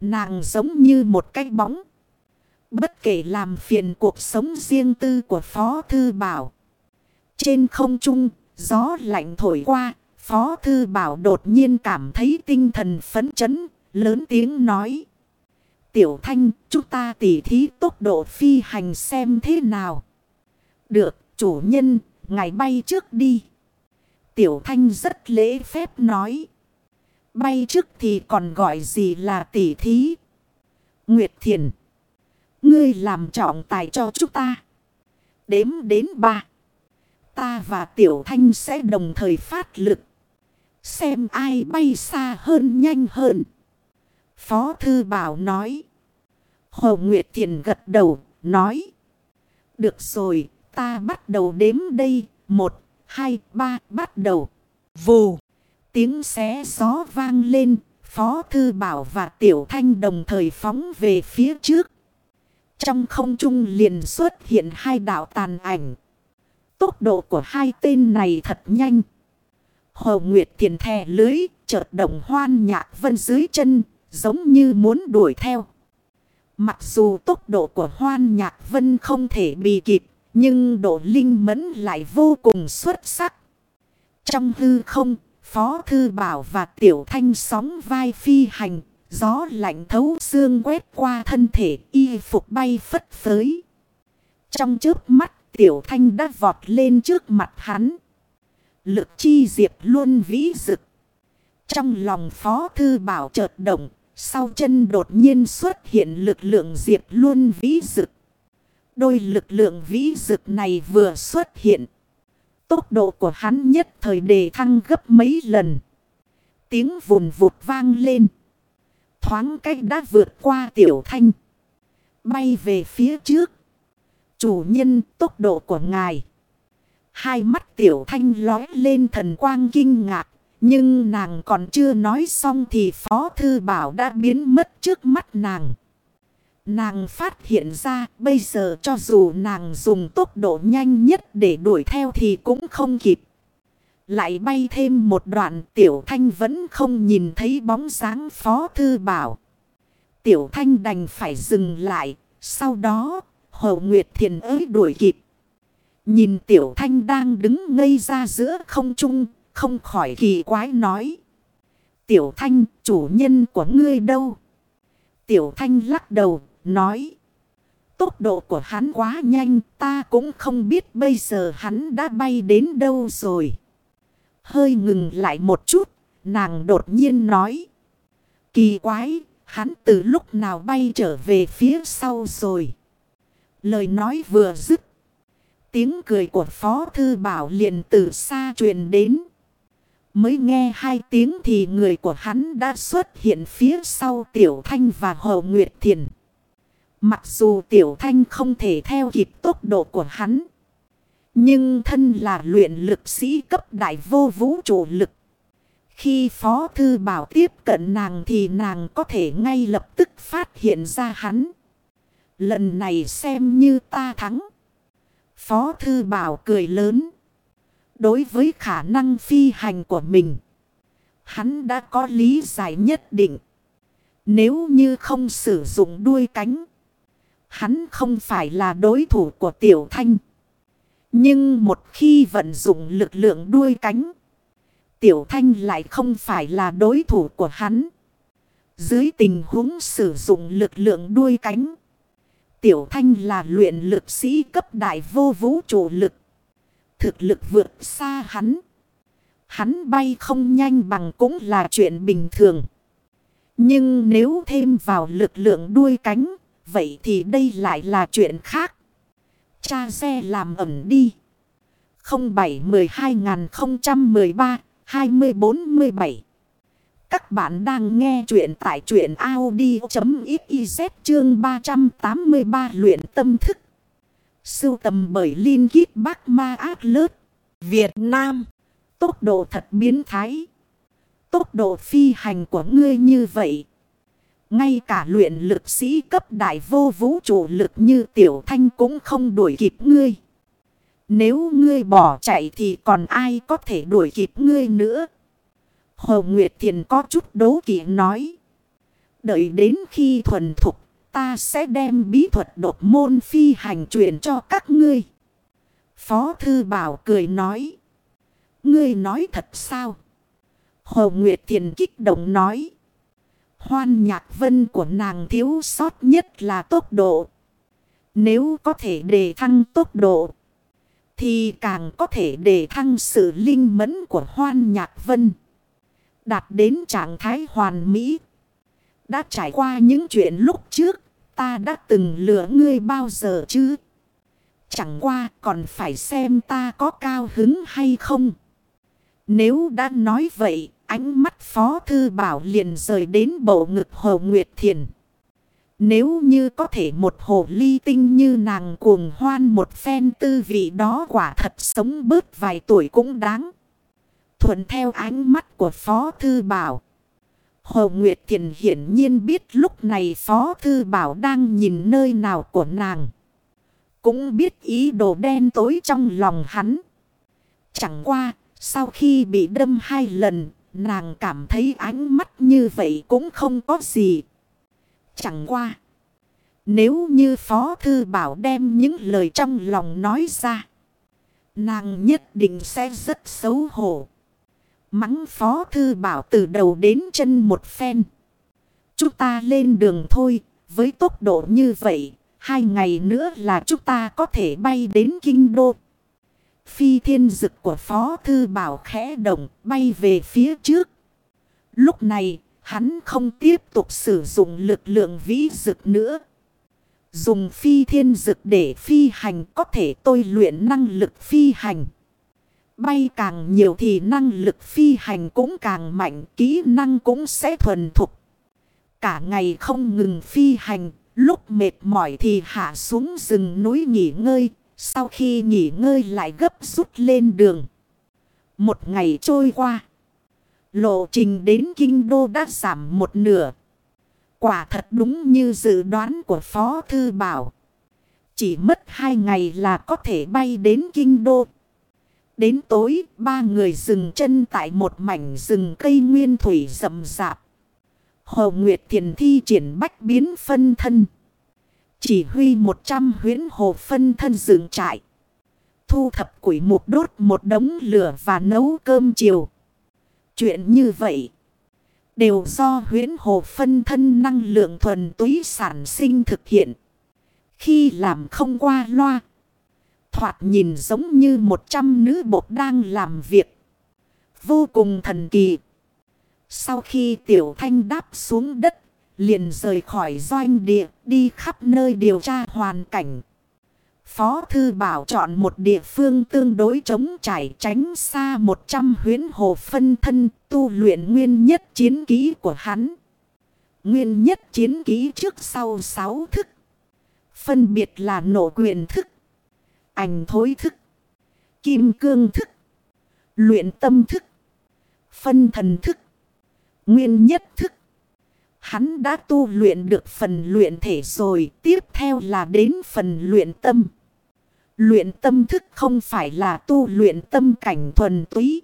[SPEAKER 1] Nàng giống như một cái bóng. Bất kể làm phiền cuộc sống riêng tư của Phó Thư Bảo. Trên không trung, gió lạnh thổi qua. Phó Thư Bảo đột nhiên cảm thấy tinh thần phấn chấn, lớn tiếng nói. Tiểu Thanh, chúng ta tỉ thí tốc độ phi hành xem thế nào. Được, chủ nhân, ngài bay trước đi. Tiểu Thanh rất lễ phép nói. Bay trước thì còn gọi gì là tỷ thí. Nguyệt Thiền. Ngươi làm trọng tài cho chúng ta. Đếm đến ba. Ta và Tiểu Thanh sẽ đồng thời phát lực. Xem ai bay xa hơn nhanh hơn. Phó Thư Bảo nói. Hồ Nguyệt Thiền gật đầu, nói. Được rồi, ta bắt đầu đếm đây. Một, hai, ba, bắt đầu. Vù. Tiếng xé gió vang lên. Phó Thư Bảo và Tiểu Thanh đồng thời phóng về phía trước. Trong không trung liền xuất hiện hai đạo tàn ảnh. Tốc độ của hai tên này thật nhanh. Hồ Nguyệt Thiền thè lưới, chợt động hoan nhạc vân dưới chân, giống như muốn đuổi theo. Mặc dù tốc độ của hoan nhạc vân không thể bị kịp, nhưng độ linh mẫn lại vô cùng xuất sắc. Trong hư không, Phó Thư Bảo và Tiểu Thanh sóng vai phi hành, gió lạnh thấu xương quét qua thân thể y phục bay phất phới. Trong trước mắt, Tiểu Thanh đã vọt lên trước mặt hắn. Lực chi diệp luôn vĩ rực. Trong lòng Phó Thư Bảo chợt động, sau chân đột nhiên xuất hiện lực lượng diệp luôn vĩ rực. Đôi lực lượng vĩ dực này vừa xuất hiện. Tốc độ của hắn nhất thời đề thăng gấp mấy lần. Tiếng vùn vụt vang lên. Thoáng cách đã vượt qua tiểu thanh. Bay về phía trước. Chủ nhân, tốc độ của ngài. Hai mắt tiểu thanh lói lên thần quang kinh ngạc. Nhưng nàng còn chưa nói xong thì Phó Thư Bảo đã biến mất trước mắt nàng. Nàng phát hiện ra, bây giờ cho dù nàng dùng tốc độ nhanh nhất để đuổi theo thì cũng không kịp. Lại bay thêm một đoạn, tiểu thanh vẫn không nhìn thấy bóng dáng phó thư bảo. Tiểu thanh đành phải dừng lại. Sau đó, Hồ Nguyệt Thiền ới đuổi kịp. Nhìn tiểu thanh đang đứng ngây ra giữa không trung. Không khỏi kỳ quái nói. Tiểu thanh, chủ nhân của ngươi đâu? Tiểu thanh lắc đầu nói. Tốc độ của hắn quá nhanh, ta cũng không biết bây giờ hắn đã bay đến đâu rồi. Hơi ngừng lại một chút, nàng đột nhiên nói. Kỳ quái, hắn từ lúc nào bay trở về phía sau rồi. Lời nói vừa dứt. Tiếng cười của Phó Thư Bảo liền từ xa truyền đến. Mới nghe hai tiếng thì người của hắn đã xuất hiện phía sau Tiểu Thanh và Hồ Nguyệt Thiền. Mặc dù Tiểu Thanh không thể theo kịp tốc độ của hắn. Nhưng thân là luyện lực sĩ cấp đại vô vũ trụ lực. Khi Phó Thư Bảo tiếp cận nàng thì nàng có thể ngay lập tức phát hiện ra hắn. Lần này xem như ta thắng. Phó Thư Bảo cười lớn. Đối với khả năng phi hành của mình. Hắn đã có lý giải nhất định. Nếu như không sử dụng đuôi cánh. Hắn không phải là đối thủ của Tiểu Thanh. Nhưng một khi vận dụng lực lượng đuôi cánh. Tiểu Thanh lại không phải là đối thủ của hắn. Dưới tình huống sử dụng lực lượng đuôi cánh. Tiểu Thanh là luyện lực sĩ cấp đại vô vũ trụ lực. Thực lực vượt xa hắn. Hắn bay không nhanh bằng cũng là chuyện bình thường. Nhưng nếu thêm vào lực lượng đuôi cánh Vậy thì đây lại là chuyện khác. Cha xe làm ẩm đi. 07 12 2013 2047 Các bạn đang nghe chuyện tại chuyện Audi.xyz chương 383 luyện tâm thức. Sưu tầm bởi Linh Ghiết Bác Ma Ác Lớt. Việt Nam. Tốc độ thật biến thái. Tốc độ phi hành của ngươi như vậy ngay cả luyện lực sĩ cấp đại vô vũ trụ lực như tiểu thanh cũng không đuổi kịp ngươi. Nếu ngươi bỏ chạy thì còn ai có thể đuổi kịp ngươi nữa. Hồ Nguyệt Thiền có chút đố kỵ nói. Đợi đến khi thuần thục, ta sẽ đem bí thuật đột môn phi hành truyền cho các ngươi. Phó Thư Bảo cười nói. Ngươi nói thật sao? Hồ Nguyệt Thiền kích động nói. Hoan nhạc vân của nàng thiếu sót nhất là tốc độ. Nếu có thể đề thăng tốc độ. Thì càng có thể đề thăng sự linh mẫn của hoan nhạc vân. Đạt đến trạng thái hoàn mỹ. Đã trải qua những chuyện lúc trước. Ta đã từng lừa ngươi bao giờ chứ? Chẳng qua còn phải xem ta có cao hứng hay không. Nếu đã nói vậy, ánh mắt Phó Thư Bảo liền rời đến bộ ngực Hồ Nguyệt Thiền. Nếu như có thể một hồ ly tinh như nàng cuồng hoan một phen tư vị đó quả thật sống bớt vài tuổi cũng đáng. Thuận theo ánh mắt của Phó Thư Bảo. Hồ Nguyệt Thiền hiển nhiên biết lúc này Phó Thư Bảo đang nhìn nơi nào của nàng. Cũng biết ý đồ đen tối trong lòng hắn. Chẳng qua, sau khi bị đâm hai lần, nàng cảm thấy ánh mắt như vậy cũng không có gì. Chẳng qua. Nếu như Phó Thư Bảo đem những lời trong lòng nói ra. Nàng nhất định sẽ rất xấu hổ. Mắng Phó Thư Bảo từ đầu đến chân một phen. Chúng ta lên đường thôi. Với tốc độ như vậy. Hai ngày nữa là chúng ta có thể bay đến Kinh Đô. Phi thiên dực của Phó Thư Bảo khẽ động bay về phía trước. Lúc này hắn không tiếp tục sử dụng lực lượng vĩ dực nữa. Dùng phi thiên dực để phi hành có thể tôi luyện năng lực phi hành. Bay càng nhiều thì năng lực phi hành cũng càng mạnh, kỹ năng cũng sẽ thuần thục. Cả ngày không ngừng phi hành, lúc mệt mỏi thì hạ xuống rừng núi nghỉ ngơi, sau khi nghỉ ngơi lại gấp rút lên đường. Một ngày trôi qua. Lộ trình đến Kinh Đô đã giảm một nửa. Quả thật đúng như dự đoán của Phó Thư Bảo. Chỉ mất hai ngày là có thể bay đến Kinh Đô. Đến tối, ba người dừng chân tại một mảnh rừng cây nguyên thủy rậm rạp. Hồ Nguyệt Thiền thi triển bách biến phân thân. Chỉ huy 100 huyến hồ phân thân dựng trại. Thu thập củi mục đốt một đống lửa và nấu cơm chiều. Chuyện như vậy. Đều do huyến hồ phân thân năng lượng thuần túy sản sinh thực hiện. Khi làm không qua loa. Thoạt nhìn giống như 100 nữ bột đang làm việc. Vô cùng thần kỳ. Sau khi tiểu thanh đáp xuống đất. Liền rời khỏi doanh địa đi khắp nơi điều tra hoàn cảnh. Phó Thư Bảo chọn một địa phương tương đối chống trải tránh xa 100 huyến hồ phân thân tu luyện nguyên nhất chiến ký của hắn. Nguyên nhất chiến ký trước sau 6 thức. Phân biệt là nổ quyền thức, ảnh thối thức, kim cương thức, luyện tâm thức, phân thần thức, nguyên nhất thức. Hắn đã tu luyện được phần luyện thể rồi, tiếp theo là đến phần luyện tâm. Luyện tâm thức không phải là tu luyện tâm cảnh thuần túy,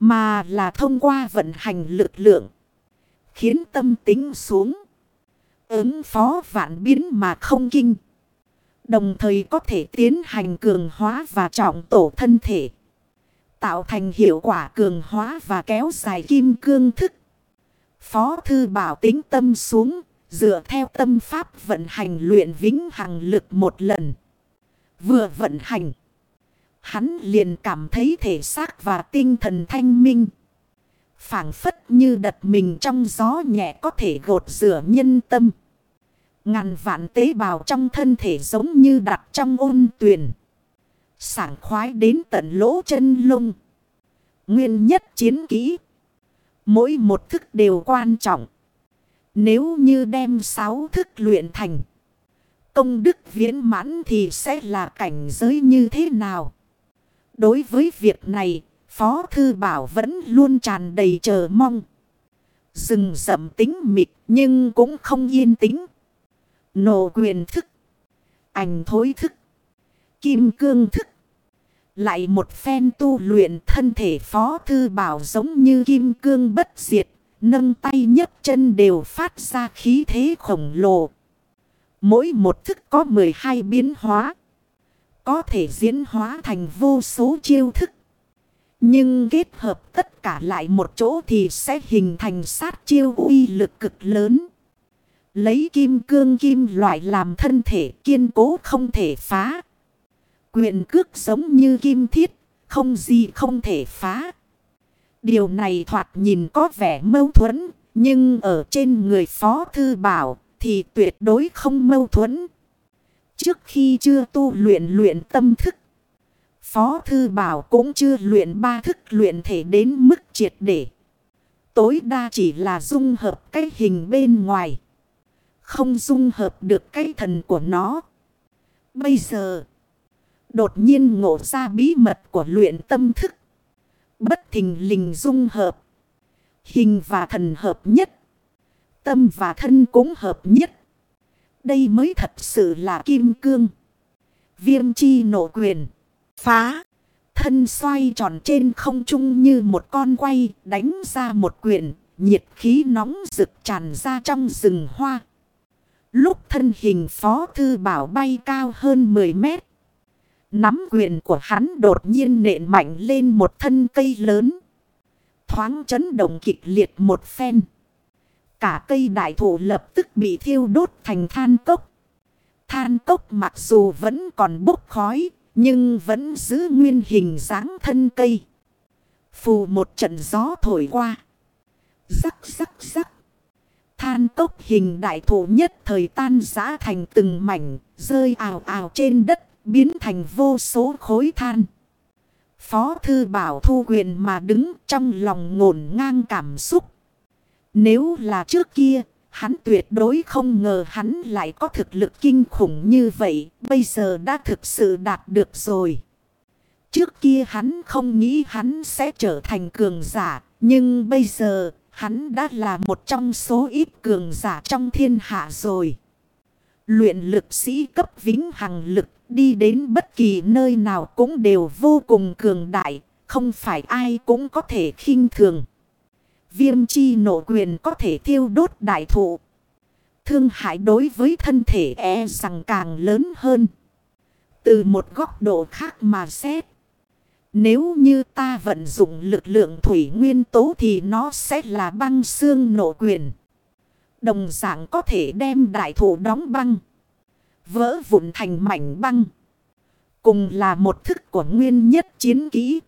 [SPEAKER 1] mà là thông qua vận hành lực lượng, khiến tâm tính xuống, ứng phó vạn biến mà không kinh. Đồng thời có thể tiến hành cường hóa và trọng tổ thân thể. Tạo thành hiệu quả cường hóa và kéo dài kim cương thức. Phó thư bảo tính tâm xuống, dựa theo tâm pháp vận hành luyện vĩnh hằng lực một lần. Vừa vận hành, hắn liền cảm thấy thể xác và tinh thần thanh minh. phảng phất như đặt mình trong gió nhẹ có thể gột rửa nhân tâm. Ngàn vạn tế bào trong thân thể giống như đặt trong ôn tuyển. Sảng khoái đến tận lỗ chân lông. Nguyên nhất chiến kỹ. Mỗi một thức đều quan trọng. Nếu như đem sáu thức luyện thành. Công đức viễn mãn thì sẽ là cảnh giới như thế nào? Đối với việc này, Phó Thư Bảo vẫn luôn tràn đầy chờ mong. Rừng rậm tính mịt nhưng cũng không yên tĩnh. Nổ quyền thức. Ảnh thối thức. Kim cương thức. Lại một phen tu luyện thân thể phó thư bảo giống như kim cương bất diệt. Nâng tay nhấc chân đều phát ra khí thế khổng lồ. Mỗi một thức có 12 biến hóa. Có thể diễn hóa thành vô số chiêu thức. Nhưng kết hợp tất cả lại một chỗ thì sẽ hình thành sát chiêu uy lực cực lớn. Lấy kim cương kim loại làm thân thể kiên cố không thể phá. Quyền cước giống như kim thiết, không gì không thể phá. Điều này thoạt nhìn có vẻ mâu thuẫn, nhưng ở trên người Phó Thư Bảo thì tuyệt đối không mâu thuẫn. Trước khi chưa tu luyện luyện tâm thức, Phó Thư Bảo cũng chưa luyện ba thức luyện thể đến mức triệt để. Tối đa chỉ là dung hợp cái hình bên ngoài. Không dung hợp được cái thần của nó. Bây giờ, đột nhiên ngộ ra bí mật của luyện tâm thức. Bất thình lình dung hợp. Hình và thần hợp nhất. Tâm và thân cũng hợp nhất. Đây mới thật sự là kim cương. Viêm chi nổ quyền. Phá. Thân xoay tròn trên không trung như một con quay, đánh ra một quyền. Nhiệt khí nóng rực tràn ra trong rừng hoa. Lúc thân hình phó thư bảo bay cao hơn 10 mét. Nắm quyền của hắn đột nhiên nện mạnh lên một thân cây lớn. Thoáng chấn động kịch liệt một phen. Cả cây đại thụ lập tức bị thiêu đốt thành than cốc. Than cốc mặc dù vẫn còn bốc khói, nhưng vẫn giữ nguyên hình dáng thân cây. Phù một trận gió thổi qua. Rắc rắc rắc. Than cốc hình đại thụ nhất thời tan giã thành từng mảnh, rơi ào ào trên đất, biến thành vô số khối than. Phó thư bảo thu quyền mà đứng trong lòng ngổn ngang cảm xúc. Nếu là trước kia, hắn tuyệt đối không ngờ hắn lại có thực lực kinh khủng như vậy, bây giờ đã thực sự đạt được rồi. Trước kia hắn không nghĩ hắn sẽ trở thành cường giả, nhưng bây giờ hắn đã là một trong số ít cường giả trong thiên hạ rồi. Luyện lực sĩ cấp vĩnh hằng lực đi đến bất kỳ nơi nào cũng đều vô cùng cường đại, không phải ai cũng có thể khinh thường. Viêm chi nổ quyền có thể thiêu đốt đại thụ. Thương hại đối với thân thể e rằng càng lớn hơn. Từ một góc độ khác mà xét. Nếu như ta vận dụng lực lượng thủy nguyên tố thì nó sẽ là băng xương nổ quyền. Đồng dạng có thể đem đại thụ đóng băng. Vỡ vụn thành mảnh băng. Cùng là một thức của nguyên nhất chiến kỹ.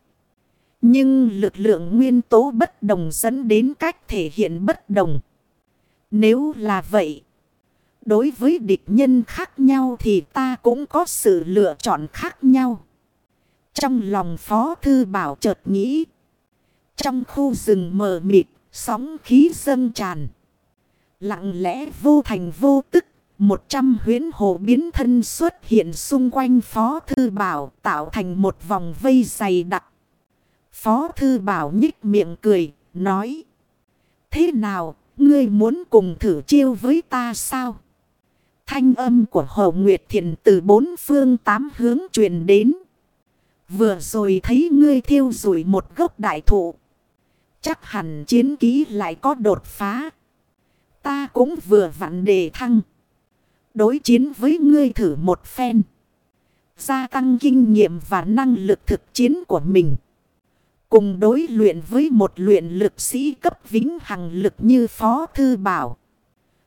[SPEAKER 1] Nhưng lực lượng nguyên tố bất đồng dẫn đến cách thể hiện bất đồng. Nếu là vậy. Đối với địch nhân khác nhau thì ta cũng có sự lựa chọn khác nhau. Trong lòng Phó Thư Bảo chợt nghĩ. Trong khu rừng mờ mịt, sóng khí dâng tràn. Lặng lẽ vô thành vô tức, một trăm huyến hồ biến thân xuất hiện xung quanh Phó Thư Bảo tạo thành một vòng vây dày đặc. Phó Thư Bảo nhích miệng cười, nói. Thế nào, ngươi muốn cùng thử chiêu với ta sao? Thanh âm của Hồ Nguyệt Thiện từ bốn phương tám hướng truyền đến. Vừa rồi thấy ngươi thiêu rủi một gốc đại thụ. Chắc hẳn chiến ký lại có đột phá. Ta cũng vừa vặn đề thăng. Đối chiến với ngươi thử một phen. Gia tăng kinh nghiệm và năng lực thực chiến của mình. Cùng đối luyện với một luyện lực sĩ cấp vĩnh hằng lực như Phó Thư Bảo.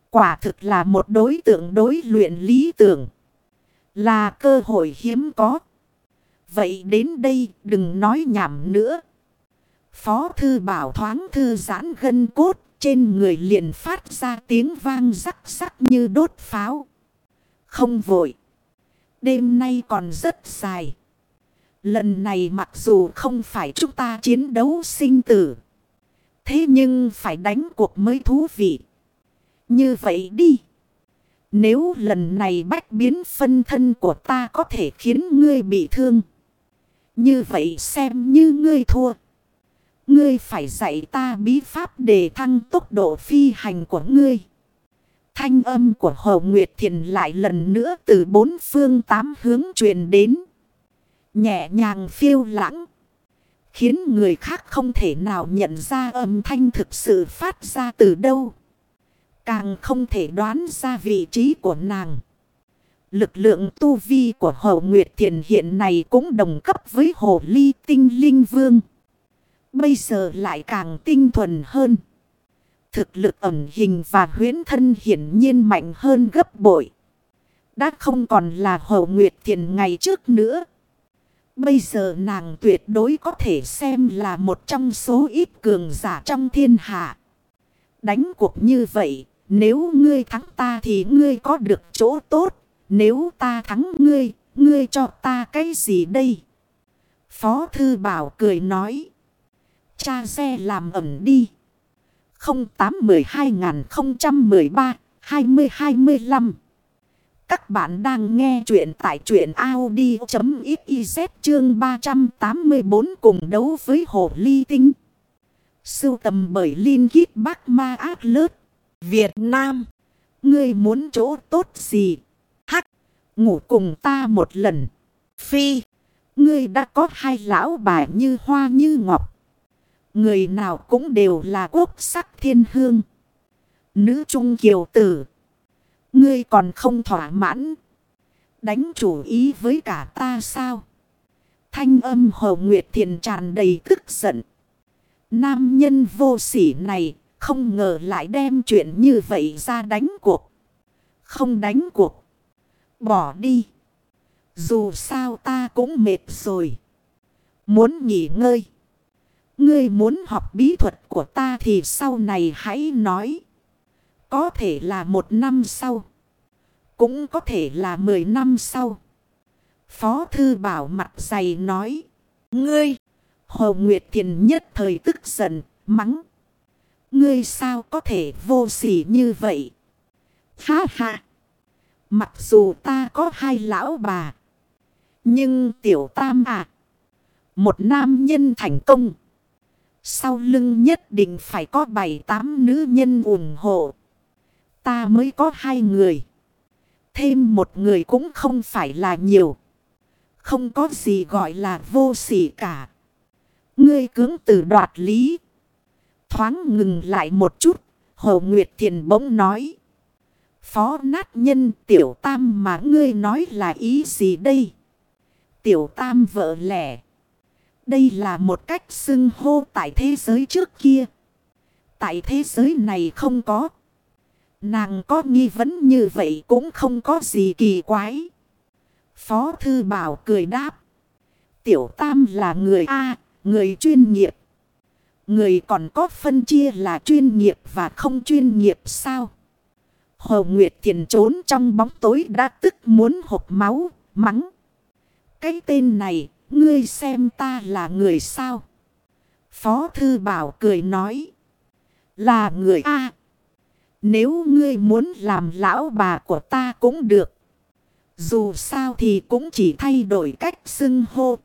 [SPEAKER 1] Quả thực là một đối tượng đối luyện lý tưởng. Là cơ hội hiếm có. Vậy đến đây đừng nói nhảm nữa. Phó thư bảo thoáng thư giãn gân cốt. Trên người liền phát ra tiếng vang rắc rắc như đốt pháo. Không vội. Đêm nay còn rất dài. Lần này mặc dù không phải chúng ta chiến đấu sinh tử. Thế nhưng phải đánh cuộc mới thú vị. Như vậy đi. Nếu lần này bách biến phân thân của ta có thể khiến ngươi bị thương. Như vậy xem như ngươi thua. Ngươi phải dạy ta bí pháp để thăng tốc độ phi hành của ngươi. Thanh âm của Hồ Nguyệt Thiền lại lần nữa từ bốn phương tám hướng truyền đến. Nhẹ nhàng phiêu lãng. Khiến người khác không thể nào nhận ra âm thanh thực sự phát ra từ đâu. Càng không thể đoán ra vị trí của nàng. Lực lượng tu vi của Hồ Nguyệt Thiền hiện này cũng đồng cấp với Hồ Ly Tinh Linh Vương. Bây giờ lại càng tinh thuần hơn. Thực lực ẩn hình và huyến thân hiển nhiên mạnh hơn gấp bội. Đã không còn là Hồ Nguyệt Thiền ngày trước nữa. Bây giờ nàng tuyệt đối có thể xem là một trong số ít cường giả trong thiên hạ. Đánh cuộc như vậy, nếu ngươi thắng ta thì ngươi có được chỗ tốt. Nếu ta thắng ngươi, ngươi cho ta cái gì đây? Phó Thư Bảo cười nói. Cha xe làm ẩm đi. 0812-2013-2025 Các bạn đang nghe chuyện tại chuyện Audi.xyz chương 384 cùng đấu với Hồ Ly Tinh. Sưu tầm bởi Linh Ghiết Bác Ma Ác Lớt. Việt Nam. Ngươi muốn chỗ tốt gì? Hắc. Ngủ cùng ta một lần. Phi. Ngươi đã có hai lão bà như hoa như ngọc. Người nào cũng đều là quốc sắc thiên hương. Nữ trung kiều tử. Ngươi còn không thỏa mãn. Đánh chủ ý với cả ta sao? Thanh âm Hồ Nguyệt Thiền tràn đầy tức giận. Nam nhân vô sỉ này không ngờ lại đem chuyện như vậy ra đánh cuộc. Không đánh cuộc. Bỏ đi. Dù sao ta cũng mệt rồi. Muốn nghỉ ngơi. Ngươi muốn học bí thuật của ta thì sau này hãy nói. Có thể là một năm sau. Cũng có thể là mười năm sau. Phó thư bảo mặt dày nói. Ngươi. Hồ Nguyệt Thiền nhất thời tức giận, mắng. Ngươi sao có thể vô sỉ như vậy? Ha ha! Mặc dù ta có hai lão bà. Nhưng tiểu tam à. Một nam nhân thành công. Sau lưng nhất định phải có bảy tám nữ nhân ủng hộ. Ta mới có hai người. Thêm một người cũng không phải là nhiều. Không có gì gọi là vô sỉ cả. Ngươi cưỡng từ đoạt lý. Thoáng ngừng lại một chút. Hồ Nguyệt Thiền bỗng nói. Phó nát nhân tiểu tam mà ngươi nói là ý gì đây? Tiểu tam vợ lẻ. Đây là một cách xưng hô tại thế giới trước kia. Tại thế giới này không có. Nàng có nghi vấn như vậy cũng không có gì kỳ quái. Phó Thư Bảo cười đáp. Tiểu Tam là người A, người chuyên nghiệp. Người còn có phân chia là chuyên nghiệp và không chuyên nghiệp sao? Hồ Nguyệt Thiền trốn trong bóng tối đã tức muốn hộp máu, mắng. Cái tên này Ngươi xem ta là người sao? Phó Thư Bảo cười nói. Là người A. nếu ngươi muốn làm lão bà của ta cũng được. Dù sao thì cũng chỉ thay đổi cách xưng hô.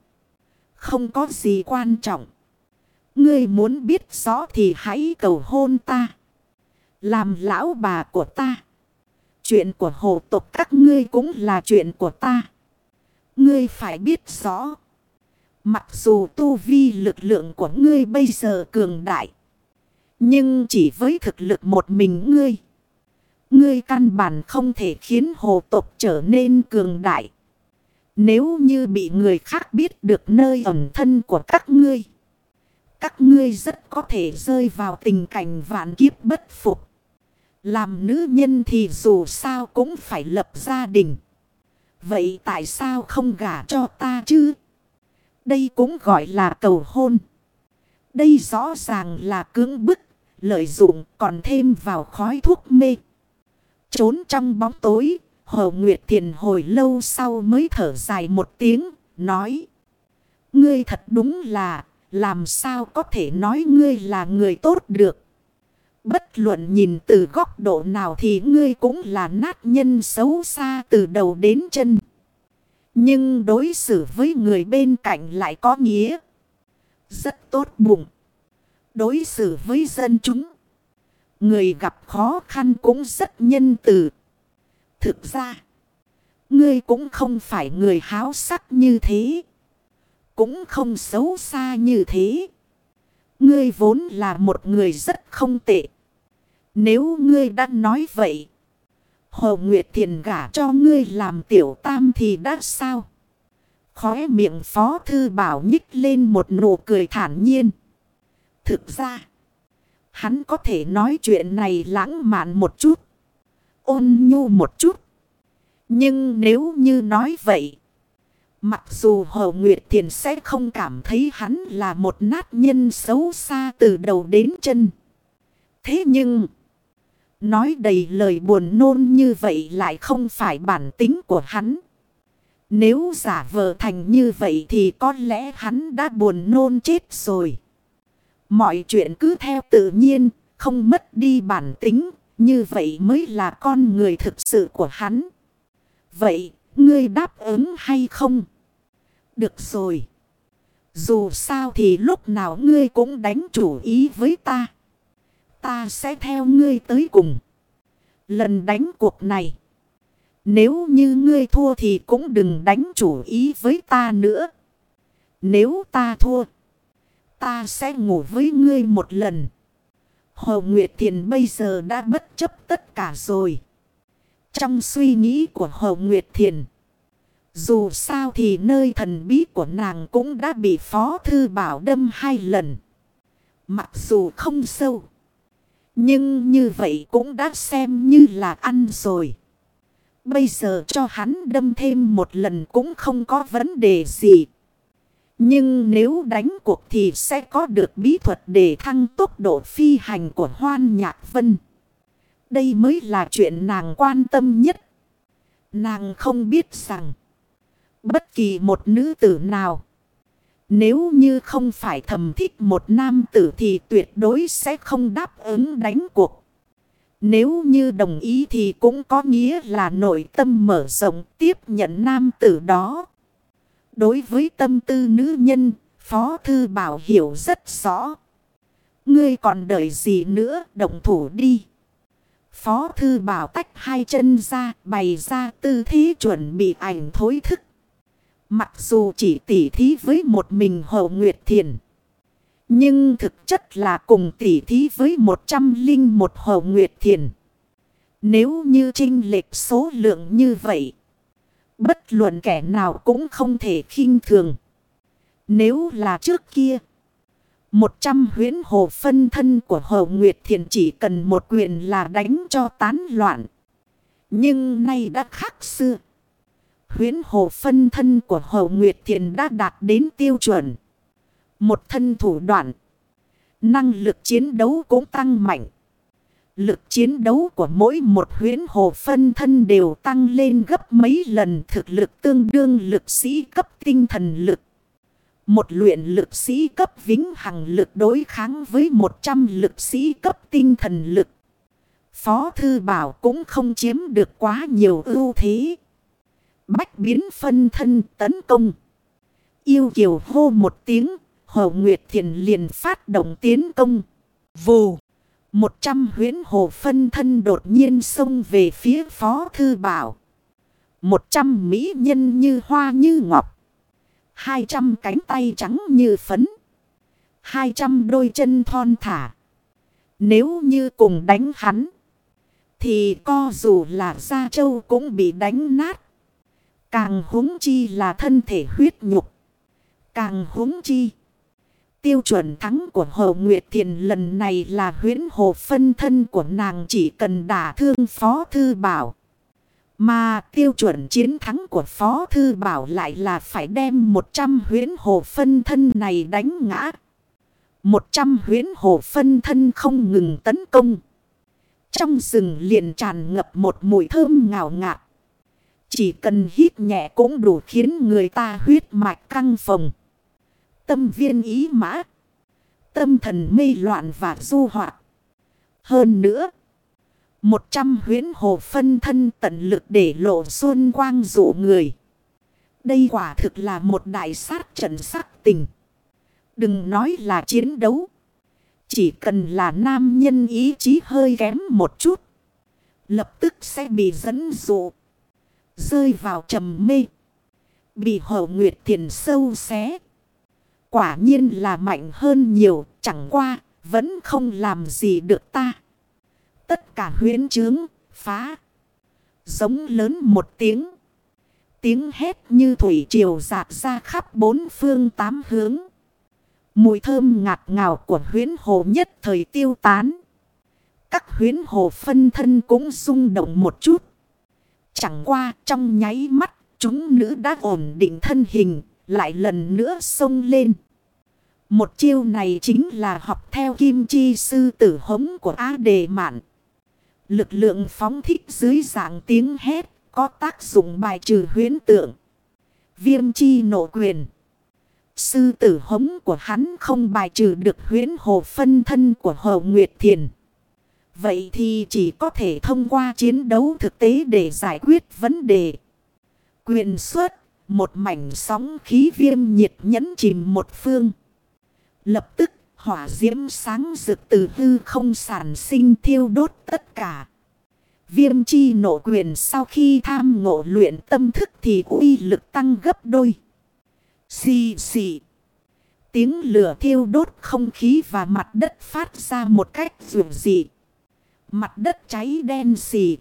[SPEAKER 1] Không có gì quan trọng. Ngươi muốn biết rõ thì hãy cầu hôn ta. Làm lão bà của ta. Chuyện của hồ tộc các ngươi cũng là chuyện của ta. Ngươi phải biết rõ. Mặc dù tu vi lực lượng của ngươi bây giờ cường đại. Nhưng chỉ với thực lực một mình ngươi. Ngươi căn bản không thể khiến hồ tộc trở nên cường đại. Nếu như bị người khác biết được nơi ẩn thân của các ngươi. Các ngươi rất có thể rơi vào tình cảnh vạn kiếp bất phục. Làm nữ nhân thì dù sao cũng phải lập gia đình. Vậy tại sao không gả cho ta chứ? Đây cũng gọi là cầu hôn. Đây rõ ràng là cưỡng bức, lợi dụng còn thêm vào khói thuốc mê. Trốn trong bóng tối, Hồ Nguyệt Thiền hồi lâu sau mới thở dài một tiếng, nói. Ngươi thật đúng là, làm sao có thể nói ngươi là người tốt được. Bất luận nhìn từ góc độ nào thì ngươi cũng là nát nhân xấu xa từ đầu đến chân. Nhưng đối xử với người bên cạnh lại có nghĩa. Rất tốt bụng. Đối xử với dân chúng. Người gặp khó khăn cũng rất nhân từ. Thực ra. Ngươi cũng không phải người háo sắc như thế. cũng không xấu xa như thế. Ngươi vốn là một người rất không tệ. Nếu ngươi đã nói vậy. Hồ Nguyệt Thiền gả cho ngươi làm tiểu tam thì đã sao? Khóe miệng phó thư bảo nhích lên một nụ cười thản nhiên. Thực ra, hắn có thể nói chuyện này lãng mạn một chút. Ôn nhu một chút. Nhưng nếu như nói vậy, mặc dù Hồ Nguyệt Thiền sẽ không cảm thấy hắn là một nát nhân xấu xa từ đầu đến chân. Thế nhưng, nói đầy lời buồn nôn như vậy lại không phải bản tính của hắn. Nếu giả vờ thành như vậy thì có lẽ hắn đã buồn nôn chết rồi. Mọi chuyện cứ theo tự nhiên, không mất đi bản tính, như vậy mới là con người thực sự của hắn. Vậy, ngươi đáp ứng hay không? Được rồi. Dù sao thì lúc nào ngươi cũng đánh chủ ý với ta. Ta sẽ theo ngươi tới cùng. Lần đánh cuộc này. Nếu như ngươi thua thì cũng đừng đánh chủ ý với ta nữa. Nếu ta thua. Ta sẽ ngủ với ngươi một lần. Hồ Nguyệt Thiền bây giờ đã bất chấp tất cả rồi. Trong suy nghĩ của Hồ Nguyệt Thiền. Dù sao thì nơi thần bí của nàng cũng đã bị Phó Thư Bảo đâm hai lần. Mặc dù không sâu. Nhưng như vậy cũng đã xem như là ăn rồi. Bây giờ cho hắn đâm thêm một lần cũng không có vấn đề gì. Nhưng nếu đánh cuộc thì sẽ có được bí thuật để thăng tốc độ phi hành của Hoan Nhạc Vân. Đây mới là chuyện nàng quan tâm nhất. Nàng không biết rằng bất kỳ một nữ tử nào nếu như không phải thầm thích một nam tử thì tuyệt đối sẽ không đáp ứng đánh cuộc. Nếu như đồng ý thì cũng có nghĩa là nội tâm mở rộng tiếp nhận nam tử đó. Đối với tâm tư nữ nhân, Phó Thư Bảo hiểu rất rõ. Ngươi còn đợi gì nữa, động thủ đi. Phó Thư Bảo tách hai chân ra, bày ra tư thế chuẩn bị ảnh thối thức. Mặc dù chỉ tỉ thí với một mình hồ Nguyệt Thiền. Nhưng thực chất là cùng tỉ thí với một trăm linh một Nguyệt Thiền. Nếu như trinh lệch số lượng như vậy. Bất luận kẻ nào cũng không thể khinh thường. Nếu là trước kia. Một trăm huyến hồ phân thân của Hồ Nguyệt Thiền chỉ cần một quyền là đánh cho tán loạn. Nhưng nay đã khác xưa. Huyến hồ phân thân của Hồ Nguyệt Thiện đã đạt đến tiêu chuẩn. Một thân thủ đoạn. Năng lực chiến đấu cũng tăng mạnh. Lực chiến đấu của mỗi một huyến hồ phân thân đều tăng lên gấp mấy lần thực lực tương đương lực sĩ cấp tinh thần lực. Một luyện lực sĩ cấp vĩnh hằng lực đối kháng với 100 lực sĩ cấp tinh thần lực. Phó Thư Bảo cũng không chiếm được quá nhiều ưu thế. Bách biến phân thân tấn công. Yêu kiều hô một tiếng, Hồ Nguyệt Thiền liền phát động tiến công. Vù! Một trăm huyến hồ phân thân đột nhiên xông về phía Phó Thư Bảo. Một trăm mỹ nhân như hoa như ngọc. Hai trăm cánh tay trắng như phấn. Hai trăm đôi chân thon thả. Nếu như cùng đánh hắn. Thì co dù là Gia Châu cũng bị đánh nát. Càng húng chi là thân thể huyết nhục. Càng húng chi. Tiêu chuẩn thắng của Hồ Nguyệt Thiền lần này là huyến hồ phân thân của nàng chỉ cần đả thương Phó Thư Bảo. Mà tiêu chuẩn chiến thắng của Phó Thư Bảo lại là phải đem 100 huyến hồ phân thân này đánh ngã. 100 huyến hồ phân thân không ngừng tấn công. Trong rừng liền tràn ngập một mùi thơm ngào ngạt. Chỉ cần hít nhẹ cũng đủ khiến người ta huyết mạch căng phồng. Tâm viên ý mã. Tâm thần mê loạn và du hoạt. Hơn nữa. Một trăm huyến hồ phân thân tận lực để lộ xuân quang dụ người. Đây quả thực là một đại sát trận sắc tình. Đừng nói là chiến đấu. Chỉ cần là nam nhân ý chí hơi kém một chút. Lập tức sẽ bị dẫn dụ. Rơi vào trầm mê. Bị hậu nguyệt thiền sâu xé. Quả nhiên là mạnh hơn nhiều, chẳng qua, vẫn không làm gì được ta. Tất cả huyến trướng, phá. Giống lớn một tiếng. Tiếng hét như thủy triều dạt ra khắp bốn phương tám hướng. Mùi thơm ngạt ngào của huyến hồ nhất thời tiêu tán. Các huyến hồ phân thân cũng rung động một chút. Chẳng qua trong nháy mắt, chúng nữ đã ổn định thân hình, lại lần nữa xông lên. Một chiêu này chính là học theo kim chi sư tử hống của Á Đề Mạn. Lực lượng phóng thích dưới dạng tiếng hét có tác dụng bài trừ huyến tượng. Viêm chi nộ quyền. Sư tử hống của hắn không bài trừ được huyến hồ phân thân của Hồ Nguyệt Thiền. Vậy thì chỉ có thể thông qua chiến đấu thực tế để giải quyết vấn đề. Quyền suất một mảnh sóng khí viêm nhiệt nhẫn chìm một phương. Lập tức, hỏa diễm sáng rực từ hư không sản sinh thiêu đốt tất cả. Viêm chi nổ quyền sau khi tham ngộ luyện tâm thức thì uy lực tăng gấp đôi. Xì xì. Tiếng lửa thiêu đốt không khí và mặt đất phát ra một cách dù dị. Mặt đất cháy đen xì.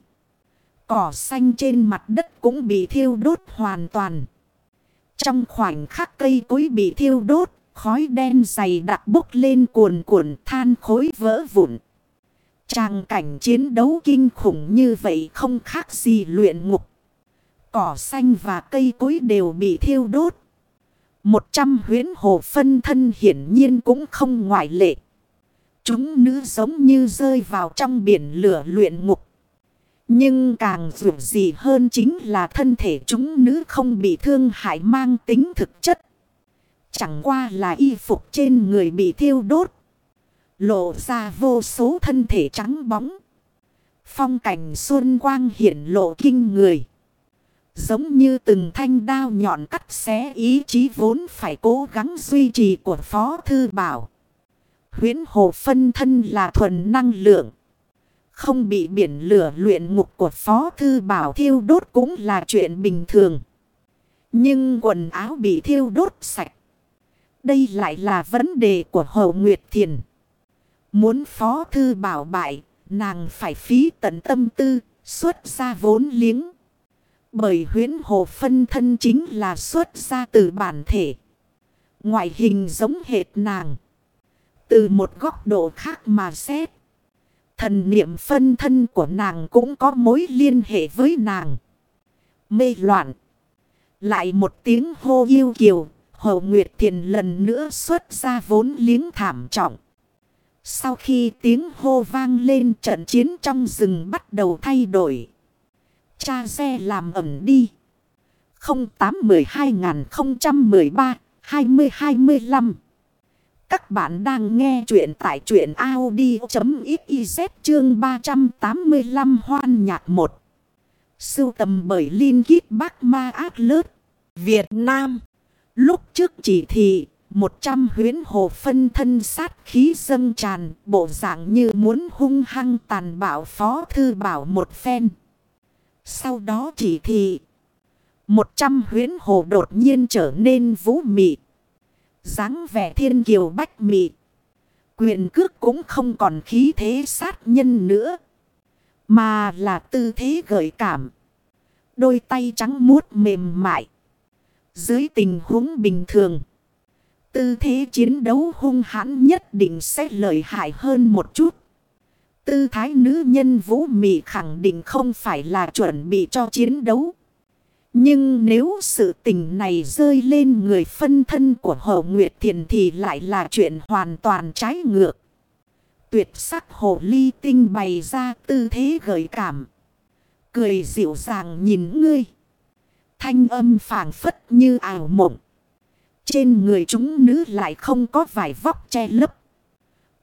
[SPEAKER 1] Cỏ xanh trên mặt đất cũng bị thiêu đốt hoàn toàn. Trong khoảnh khắc cây cối bị thiêu đốt, khói đen dày đặc bốc lên cuồn cuộn than khối vỡ vụn. Tràng cảnh chiến đấu kinh khủng như vậy không khác gì luyện ngục. Cỏ xanh và cây cối đều bị thiêu đốt. Một trăm huyến hồ phân thân hiển nhiên cũng không ngoại lệ. Chúng nữ giống như rơi vào trong biển lửa luyện ngục. Nhưng càng dù gì hơn chính là thân thể chúng nữ không bị thương hại mang tính thực chất. Chẳng qua là y phục trên người bị thiêu đốt. Lộ ra vô số thân thể trắng bóng. Phong cảnh xuân quang hiển lộ kinh người. Giống như từng thanh đao nhọn cắt xé ý chí vốn phải cố gắng duy trì của Phó Thư Bảo. Huyến hồ phân thân là thuần năng lượng. Không bị biển lửa luyện ngục của Phó Thư Bảo thiêu đốt cũng là chuyện bình thường. Nhưng quần áo bị thiêu đốt sạch. Đây lại là vấn đề của Hồ Nguyệt Thiền. Muốn Phó Thư Bảo bại, nàng phải phí tận tâm tư, xuất ra vốn liếng. Bởi huyến hồ phân thân chính là xuất ra từ bản thể. Ngoại hình giống hệt nàng. Từ một góc độ khác mà xét. Thần niệm phân thân của nàng cũng có mối liên hệ với nàng. Mê loạn. Lại một tiếng hô yêu kiều. Hồ Nguyệt Thiền lần nữa xuất ra vốn liếng thảm trọng. Sau khi tiếng hô vang lên, trận chiến trong rừng bắt đầu thay đổi. Cha xe làm ẩm đi. 0812-013-2025 các bạn đang nghe chuyện tại chuyện Audi.xyz chương 385 hoan nhạc 1. Sưu tầm bởi Linh Kít Bác Ma Ác Lớt, Việt Nam. Lúc trước chỉ thị, một trăm huyến hồ phân thân sát khí dâng tràn, bộ dạng như muốn hung hăng tàn bạo phó thư bảo một phen. Sau đó chỉ thị, một trăm huyến hồ đột nhiên trở nên vũ mị dáng vẻ thiên kiều bách mị. Quyền cước cũng không còn khí thế sát nhân nữa. Mà là tư thế gợi cảm. Đôi tay trắng muốt mềm mại. Dưới tình huống bình thường. Tư thế chiến đấu hung hãn nhất định sẽ lợi hại hơn một chút. Tư thái nữ nhân vũ mị khẳng định không phải là chuẩn bị cho chiến đấu. Nhưng nếu sự tình này rơi lên người phân thân của Hồ Nguyệt Thiền thì lại là chuyện hoàn toàn trái ngược. Tuyệt sắc hồ ly tinh bày ra tư thế gợi cảm. Cười dịu dàng nhìn ngươi. Thanh âm phảng phất như ảo mộng. Trên người chúng nữ lại không có vải vóc che lấp.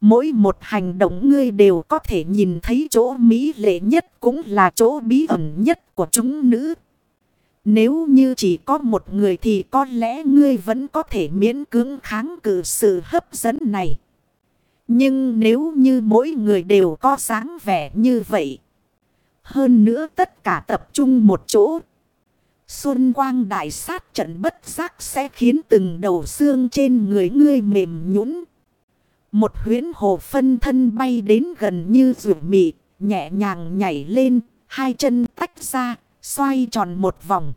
[SPEAKER 1] Mỗi một hành động ngươi đều có thể nhìn thấy chỗ mỹ lệ nhất cũng là chỗ bí ẩn nhất của chúng nữ. Nếu như chỉ có một người thì có lẽ ngươi vẫn có thể miễn cưỡng kháng cự sự hấp dẫn này. Nhưng nếu như mỗi người đều có dáng vẻ như vậy. Hơn nữa tất cả tập trung một chỗ. Xuân quang đại sát trận bất giác sẽ khiến từng đầu xương trên người ngươi mềm nhũn. Một huyến hồ phân thân bay đến gần như rượu mị, nhẹ nhàng nhảy lên, hai chân tách ra, xoay tròn một vòng.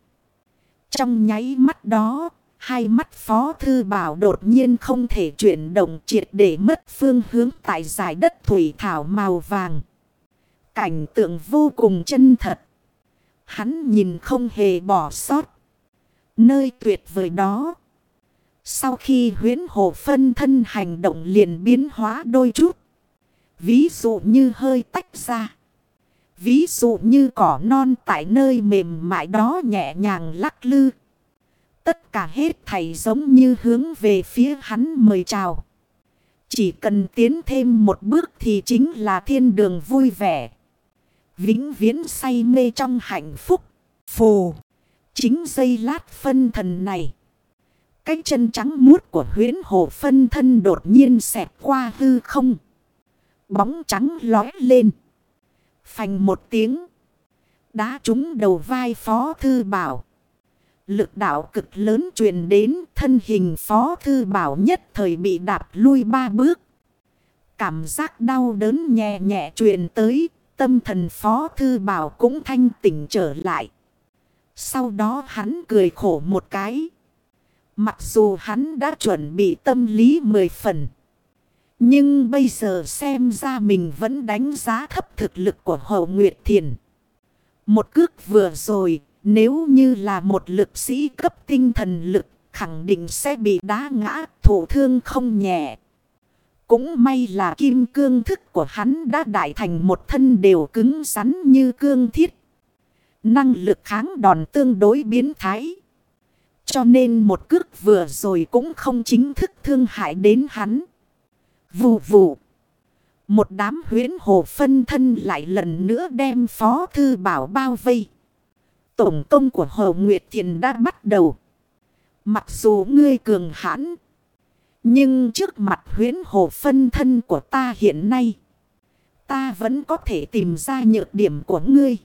[SPEAKER 1] Trong nháy mắt đó, hai mắt phó thư bảo đột nhiên không thể chuyển động triệt để mất phương hướng tại giải đất thủy thảo màu vàng. Cảnh tượng vô cùng chân thật. Hắn nhìn không hề bỏ sót. Nơi tuyệt vời đó. Sau khi huyến hồ phân thân hành động liền biến hóa đôi chút. Ví dụ như hơi tách ra. Ví dụ như cỏ non tại nơi mềm mại đó nhẹ nhàng lắc lư. Tất cả hết thảy giống như hướng về phía hắn mời chào. Chỉ cần tiến thêm một bước thì chính là thiên đường vui vẻ. Vĩnh viễn say mê trong hạnh phúc. Phù. Chính giây lát phân thần này. Cái chân trắng muốt của huyến hồ phân thân đột nhiên xẹp qua hư không. Bóng trắng lói lên. Phành một tiếng. Đá trúng đầu vai phó thư bảo. Lực đạo cực lớn truyền đến thân hình phó thư bảo nhất thời bị đạp lui ba bước. Cảm giác đau đớn nhẹ nhẹ truyền tới, tâm thần phó thư bảo cũng thanh tỉnh trở lại. Sau đó hắn cười khổ một cái. Mặc dù hắn đã chuẩn bị tâm lý mười phần. Nhưng bây giờ xem ra mình vẫn đánh giá thấp thực lực của Hậu Nguyệt Thiền. Một cước vừa rồi, nếu như là một lực sĩ cấp tinh thần lực, khẳng định sẽ bị đá ngã, thổ thương không nhẹ. Cũng may là kim cương thức của hắn đã đại thành một thân đều cứng rắn như cương thiết. Năng lực kháng đòn tương đối biến thái. Cho nên một cước vừa rồi cũng không chính thức thương hại đến hắn. Vù vù. Một đám huyến hồ phân thân lại lần nữa đem phó thư bảo bao vây. Tổng công của Hồ Nguyệt Thiền đã bắt đầu. Mặc dù ngươi cường hãn. Nhưng trước mặt huyến hồ phân thân của ta hiện nay. Ta vẫn có thể tìm ra nhược điểm của ngươi.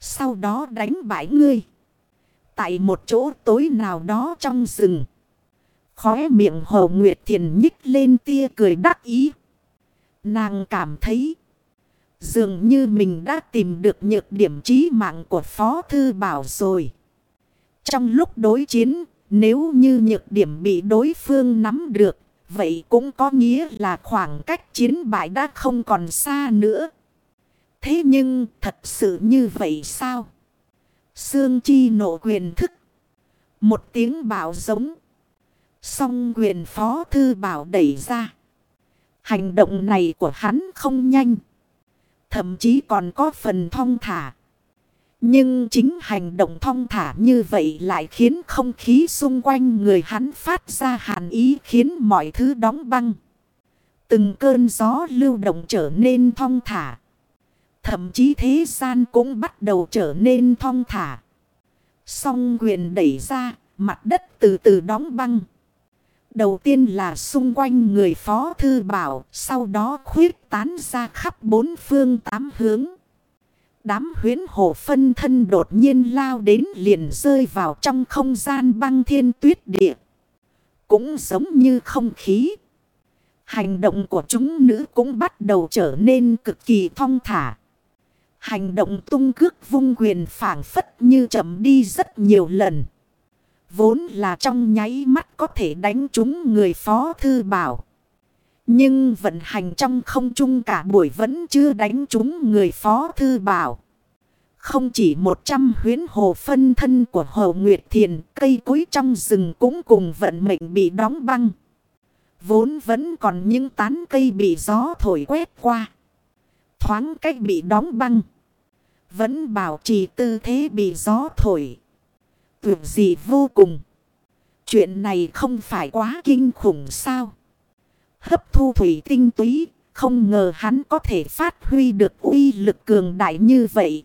[SPEAKER 1] Sau đó đánh bại ngươi. Tại một chỗ tối nào đó trong rừng. Khóe miệng Hồ Nguyệt Thiền nhích lên tia cười đắc ý. Nàng cảm thấy. Dường như mình đã tìm được nhược điểm trí mạng của Phó Thư Bảo rồi. Trong lúc đối chiến, nếu như nhược điểm bị đối phương nắm được, vậy cũng có nghĩa là khoảng cách chiến bại đã không còn xa nữa. Thế nhưng thật sự như vậy sao? Sương chi nộ quyền thức. Một tiếng bảo giống. Song quyền phó thư bảo đẩy ra. Hành động này của hắn không nhanh. Thậm chí còn có phần thong thả. Nhưng chính hành động thong thả như vậy lại khiến không khí xung quanh người hắn phát ra hàn ý khiến mọi thứ đóng băng. Từng cơn gió lưu động trở nên thong thả. Thậm chí thế gian cũng bắt đầu trở nên thong thả. Song quyền đẩy ra, mặt đất từ từ đóng băng. Đầu tiên là xung quanh người phó thư bảo, sau đó khuyết tán ra khắp bốn phương tám hướng. Đám huyến hổ phân thân đột nhiên lao đến liền rơi vào trong không gian băng thiên tuyết địa. Cũng giống như không khí. Hành động của chúng nữ cũng bắt đầu trở nên cực kỳ thong thả. Hành động tung cước vung quyền phản phất như chậm đi rất nhiều lần. Vốn là trong nháy mắt có thể đánh trúng người phó thư bảo. Nhưng vận hành trong không trung cả buổi vẫn chưa đánh trúng người phó thư bảo. Không chỉ một trăm huyến hồ phân thân của Hồ Nguyệt Thiền, cây cối trong rừng cũng cùng vận mệnh bị đóng băng. Vốn vẫn còn những tán cây bị gió thổi quét qua. Thoáng cách bị đóng băng. Vẫn bảo trì tư thế bị gió thổi. Tuyệt gì vô cùng. Chuyện này không phải quá kinh khủng sao. Hấp thu thủy tinh túy. Không ngờ hắn có thể phát huy được uy lực cường đại như vậy.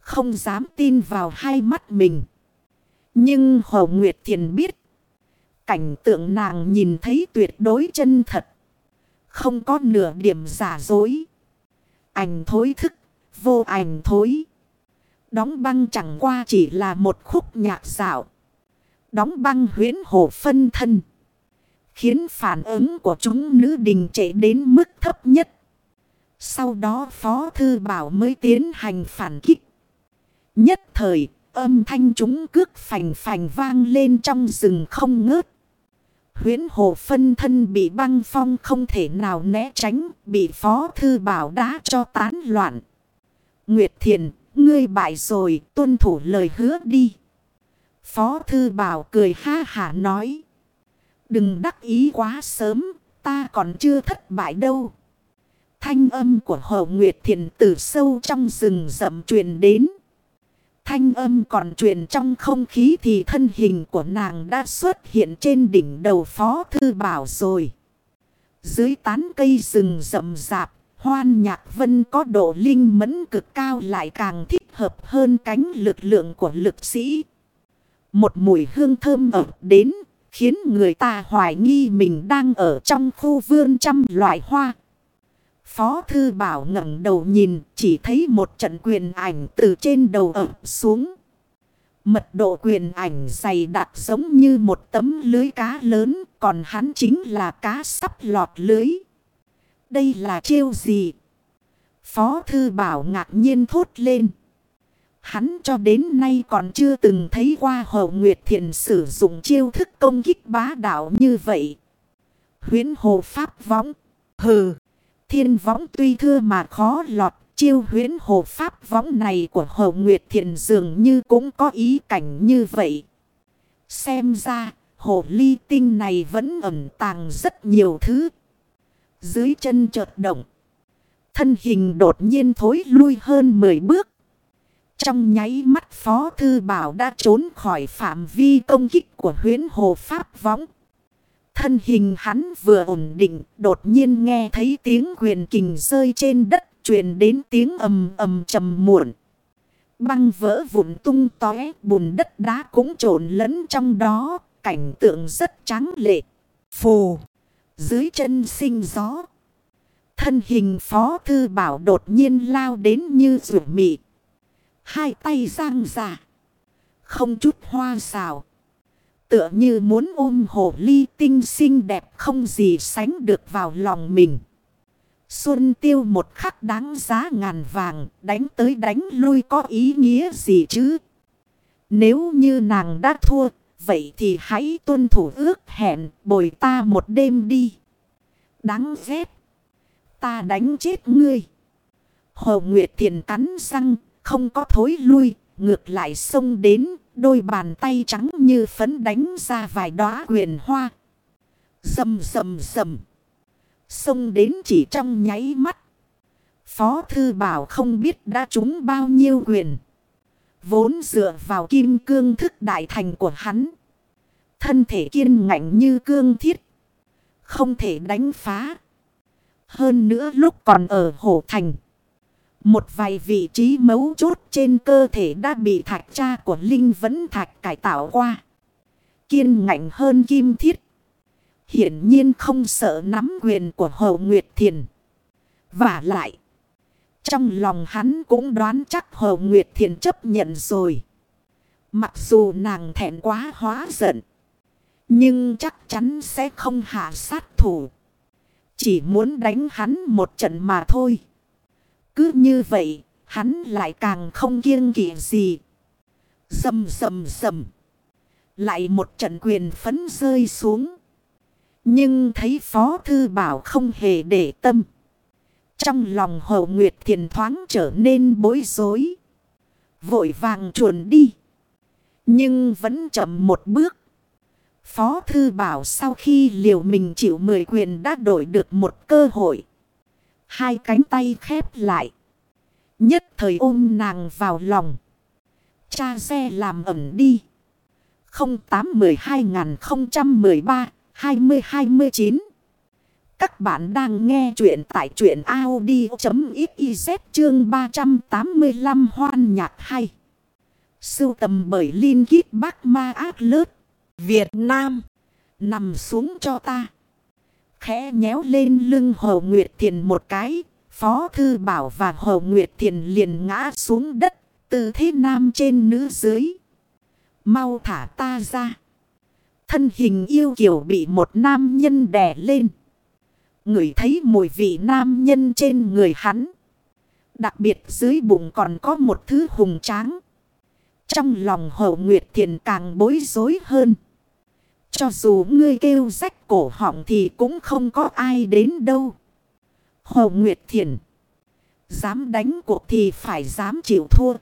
[SPEAKER 1] Không dám tin vào hai mắt mình. Nhưng Hồ Nguyệt Thiền biết. Cảnh tượng nàng nhìn thấy tuyệt đối chân thật. Không có nửa điểm giả dối. Ảnh thối thức, vô ảnh thối. Đóng băng chẳng qua chỉ là một khúc nhạc dạo. Đóng băng huyến hồ phân thân. Khiến phản ứng của chúng nữ đình chạy đến mức thấp nhất. Sau đó Phó Thư Bảo mới tiến hành phản kích. Nhất thời, âm thanh chúng cước phành phành vang lên trong rừng không ngớt. Huyến hồ phân thân bị băng phong không thể nào né tránh, bị Phó Thư Bảo đá cho tán loạn. Nguyệt Thiền, ngươi bại rồi, tuân thủ lời hứa đi. Phó Thư Bảo cười ha hả nói. Đừng đắc ý quá sớm, ta còn chưa thất bại đâu. Thanh âm của Hồ Nguyệt Thiền từ sâu trong rừng rậm truyền đến. Thanh âm còn truyền trong không khí thì thân hình của nàng đã xuất hiện trên đỉnh đầu Phó Thư Bảo rồi. Dưới tán cây rừng rậm rạp, hoan nhạc vân có độ linh mẫn cực cao lại càng thích hợp hơn cánh lực lượng của lực sĩ. Một mùi hương thơm ập đến, khiến người ta hoài nghi mình đang ở trong khu vườn trăm loại hoa. Phó Thư Bảo ngẩng đầu nhìn, chỉ thấy một trận quyền ảnh từ trên đầu ập xuống. Mật độ quyền ảnh dày đặc giống như một tấm lưới cá lớn, còn hắn chính là cá sắp lọt lưới. Đây là chiêu gì? Phó Thư Bảo ngạc nhiên thốt lên. Hắn cho đến nay còn chưa từng thấy qua Hồ Nguyệt Thiền sử dụng chiêu thức công kích bá đạo như vậy. Huyến hồ pháp võng. Hừ. Thiên võng tuy thưa mà khó lọt. Chiêu huyến hồ pháp võng này của Hồ Nguyệt Thiền dường như cũng có ý cảnh như vậy. Xem ra, hồ ly tinh này vẫn ẩn tàng rất nhiều thứ. Dưới chân chợt động. Thân hình đột nhiên thối lui hơn 10 bước. Trong nháy mắt Phó Thư Bảo đã trốn khỏi phạm vi công kích của huyến hồ Pháp võng. Thân hình hắn vừa ổn định, đột nhiên nghe thấy tiếng quyền kình rơi trên đất, truyền đến tiếng ầm ầm trầm muộn. Băng vỡ vụn tung tóe, bùn đất đá cũng trộn lẫn trong đó, cảnh tượng rất trắng lệ. Phù, dưới chân sinh gió. Thân hình Phó Thư Bảo đột nhiên lao đến như rủ mị. Hai tay giang ra. Không chút hoa xào. Tựa như muốn ôm hồ ly tinh xinh đẹp không gì sánh được vào lòng mình. Xuân tiêu một khắc đáng giá ngàn vàng, đánh tới đánh lui có ý nghĩa gì chứ? Nếu như nàng đã thua, vậy thì hãy tuân thủ ước hẹn, bồi ta một đêm đi. Đáng ghét. Ta đánh chết ngươi. Hồ Nguyệt Thiền cắn răng, không có thối lui, ngược lại xông đến, đôi bàn tay trắng như phấn đánh ra vài đóa quyền hoa. Dầm dầm dầm. Xông đến chỉ trong nháy mắt. Phó Thư Bảo không biết đã trúng bao nhiêu quyền. Vốn dựa vào kim cương thức đại thành của hắn. Thân thể kiên ngạnh như cương thiết. Không thể đánh phá. Hơn nữa lúc còn ở hổ thành. Một vài vị trí mấu chốt trên cơ thể đã bị thạch cha của Linh vẫn thạch cải tạo qua. Kiên ngạnh hơn kim thiết. Hiển nhiên không sợ nắm quyền của Hồ Nguyệt Thiền. Và lại. Trong lòng hắn cũng đoán chắc Hồ Nguyệt Thiền chấp nhận rồi. Mặc dù nàng thẹn quá hóa giận. Nhưng chắc chắn sẽ không hạ sát thủ. Chỉ muốn đánh hắn một trận mà thôi. Cứ như vậy, hắn lại càng không kiêng kỵ gì. Dầm dầm dầm. Lại một trận quyền phấn rơi xuống. Nhưng thấy Phó Thư Bảo không hề để tâm. Trong lòng hậu Nguyệt Thiền thoáng trở nên bối rối. Vội vàng chuồn đi. Nhưng vẫn chậm một bước. Phó Thư Bảo sau khi liều mình chịu mười quyền đã đổi được một cơ hội. Hai cánh tay khép lại. Nhất thời ôm nàng vào lòng. Cha xe làm ẩm đi. 0812-013-2029 các bạn đang nghe chuyện tại chuyện Audi.xyz chương 385 hoan nhạc hay. Sưu tầm bởi Linh Kít Bác Ma Ác Lớt. Việt Nam. Nằm xuống cho ta khẽ nhéo lên lưng Hồ Nguyệt Thiền một cái. Phó Thư Bảo và Hồ Nguyệt Thiền liền ngã xuống đất, tư thế nam trên nữ dưới. Mau thả ta ra. Thân hình yêu kiều bị một nam nhân đè lên. Người thấy mùi vị nam nhân trên người hắn. Đặc biệt dưới bụng còn có một thứ hùng tráng. Trong lòng hậu nguyệt thiền càng bối rối hơn. Cho dù ngươi kêu rách cổ họng thì cũng không có ai đến đâu. Hồ Nguyệt Thiền. Dám đánh cuộc thì phải dám chịu thua.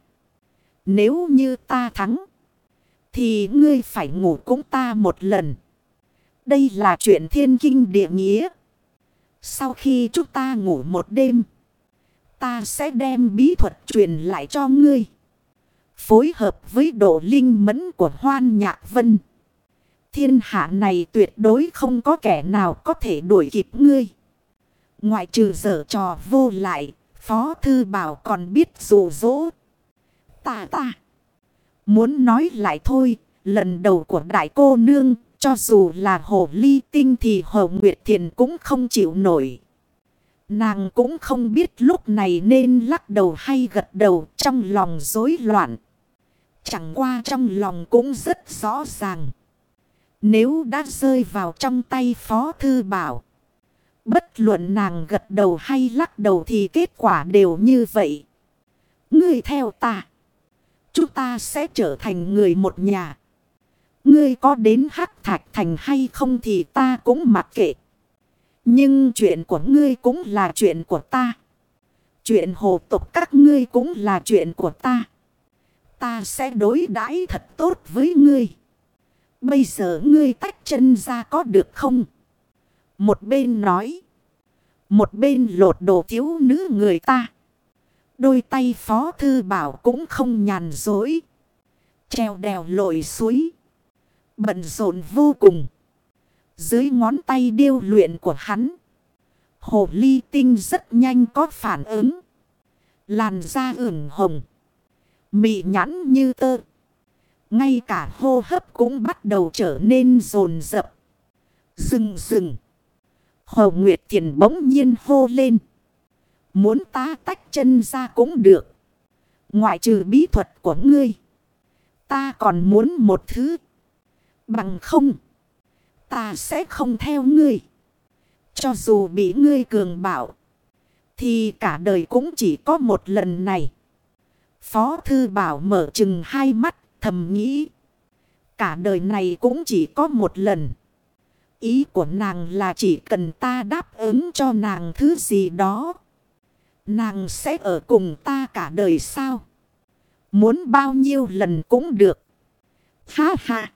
[SPEAKER 1] Nếu như ta thắng. Thì ngươi phải ngủ cũng ta một lần. Đây là chuyện thiên kinh địa nghĩa. Sau khi chúng ta ngủ một đêm. Ta sẽ đem bí thuật truyền lại cho ngươi. Phối hợp với độ linh mẫn của Hoan Nhạc Vân. Thiên hạ này tuyệt đối không có kẻ nào có thể đuổi kịp ngươi. Ngoại trừ dở trò vô lại, Phó Thư Bảo còn biết dụ rỗ. Ta ta. Muốn nói lại thôi, lần đầu của đại cô nương, cho dù là hồ ly tinh thì hồ Nguyệt Thiền cũng không chịu nổi. Nàng cũng không biết lúc này nên lắc đầu hay gật đầu trong lòng rối loạn. Chẳng qua trong lòng cũng rất rõ ràng. Nếu đã rơi vào trong tay Phó Thư Bảo. Bất luận nàng gật đầu hay lắc đầu thì kết quả đều như vậy. Ngươi theo ta. Chúng ta sẽ trở thành người một nhà. Ngươi có đến hắc thạch thành hay không thì ta cũng mặc kệ. Nhưng chuyện của ngươi cũng là chuyện của ta. Chuyện hồ tục các ngươi cũng là chuyện của ta. Ta sẽ đối đãi thật tốt với ngươi. Bây giờ ngươi tách chân ra có được không? Một bên nói. Một bên lột đồ thiếu nữ người ta. Đôi tay phó thư bảo cũng không nhàn dối. Treo đèo lội suối. Bận rộn vô cùng. Dưới ngón tay điêu luyện của hắn. Hồ ly tinh rất nhanh có phản ứng. Làn da ửng hồng. Mị nhẵn như tơ. Ngay cả hô hấp cũng bắt đầu trở nên rồn rập. Dừng dừng. Hồ Nguyệt Thiền bỗng nhiên hô lên. Muốn ta tách chân ra cũng được. Ngoại trừ bí thuật của ngươi. Ta còn muốn một thứ. Bằng không. Ta sẽ không theo ngươi. Cho dù bị ngươi cường bảo. Thì cả đời cũng chỉ có một lần này. Phó thư bảo mở chừng hai mắt, thầm nghĩ. Cả đời này cũng chỉ có một lần. Ý của nàng là chỉ cần ta đáp ứng cho nàng thứ gì đó. Nàng sẽ ở cùng ta cả đời sao? Muốn bao nhiêu lần cũng được. Ha ha!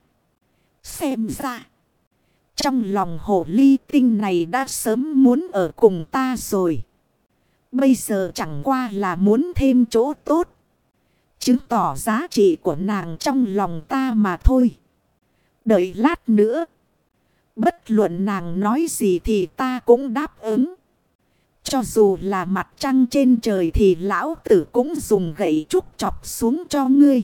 [SPEAKER 1] Xem ra. Trong lòng hồ ly tinh này đã sớm muốn ở cùng ta rồi. Bây giờ chẳng qua là muốn thêm chỗ tốt. Chứng tỏ giá trị của nàng trong lòng ta mà thôi. Đợi lát nữa. Bất luận nàng nói gì thì ta cũng đáp ứng. Cho dù là mặt trăng trên trời thì lão tử cũng dùng gậy trúc chọc xuống cho ngươi.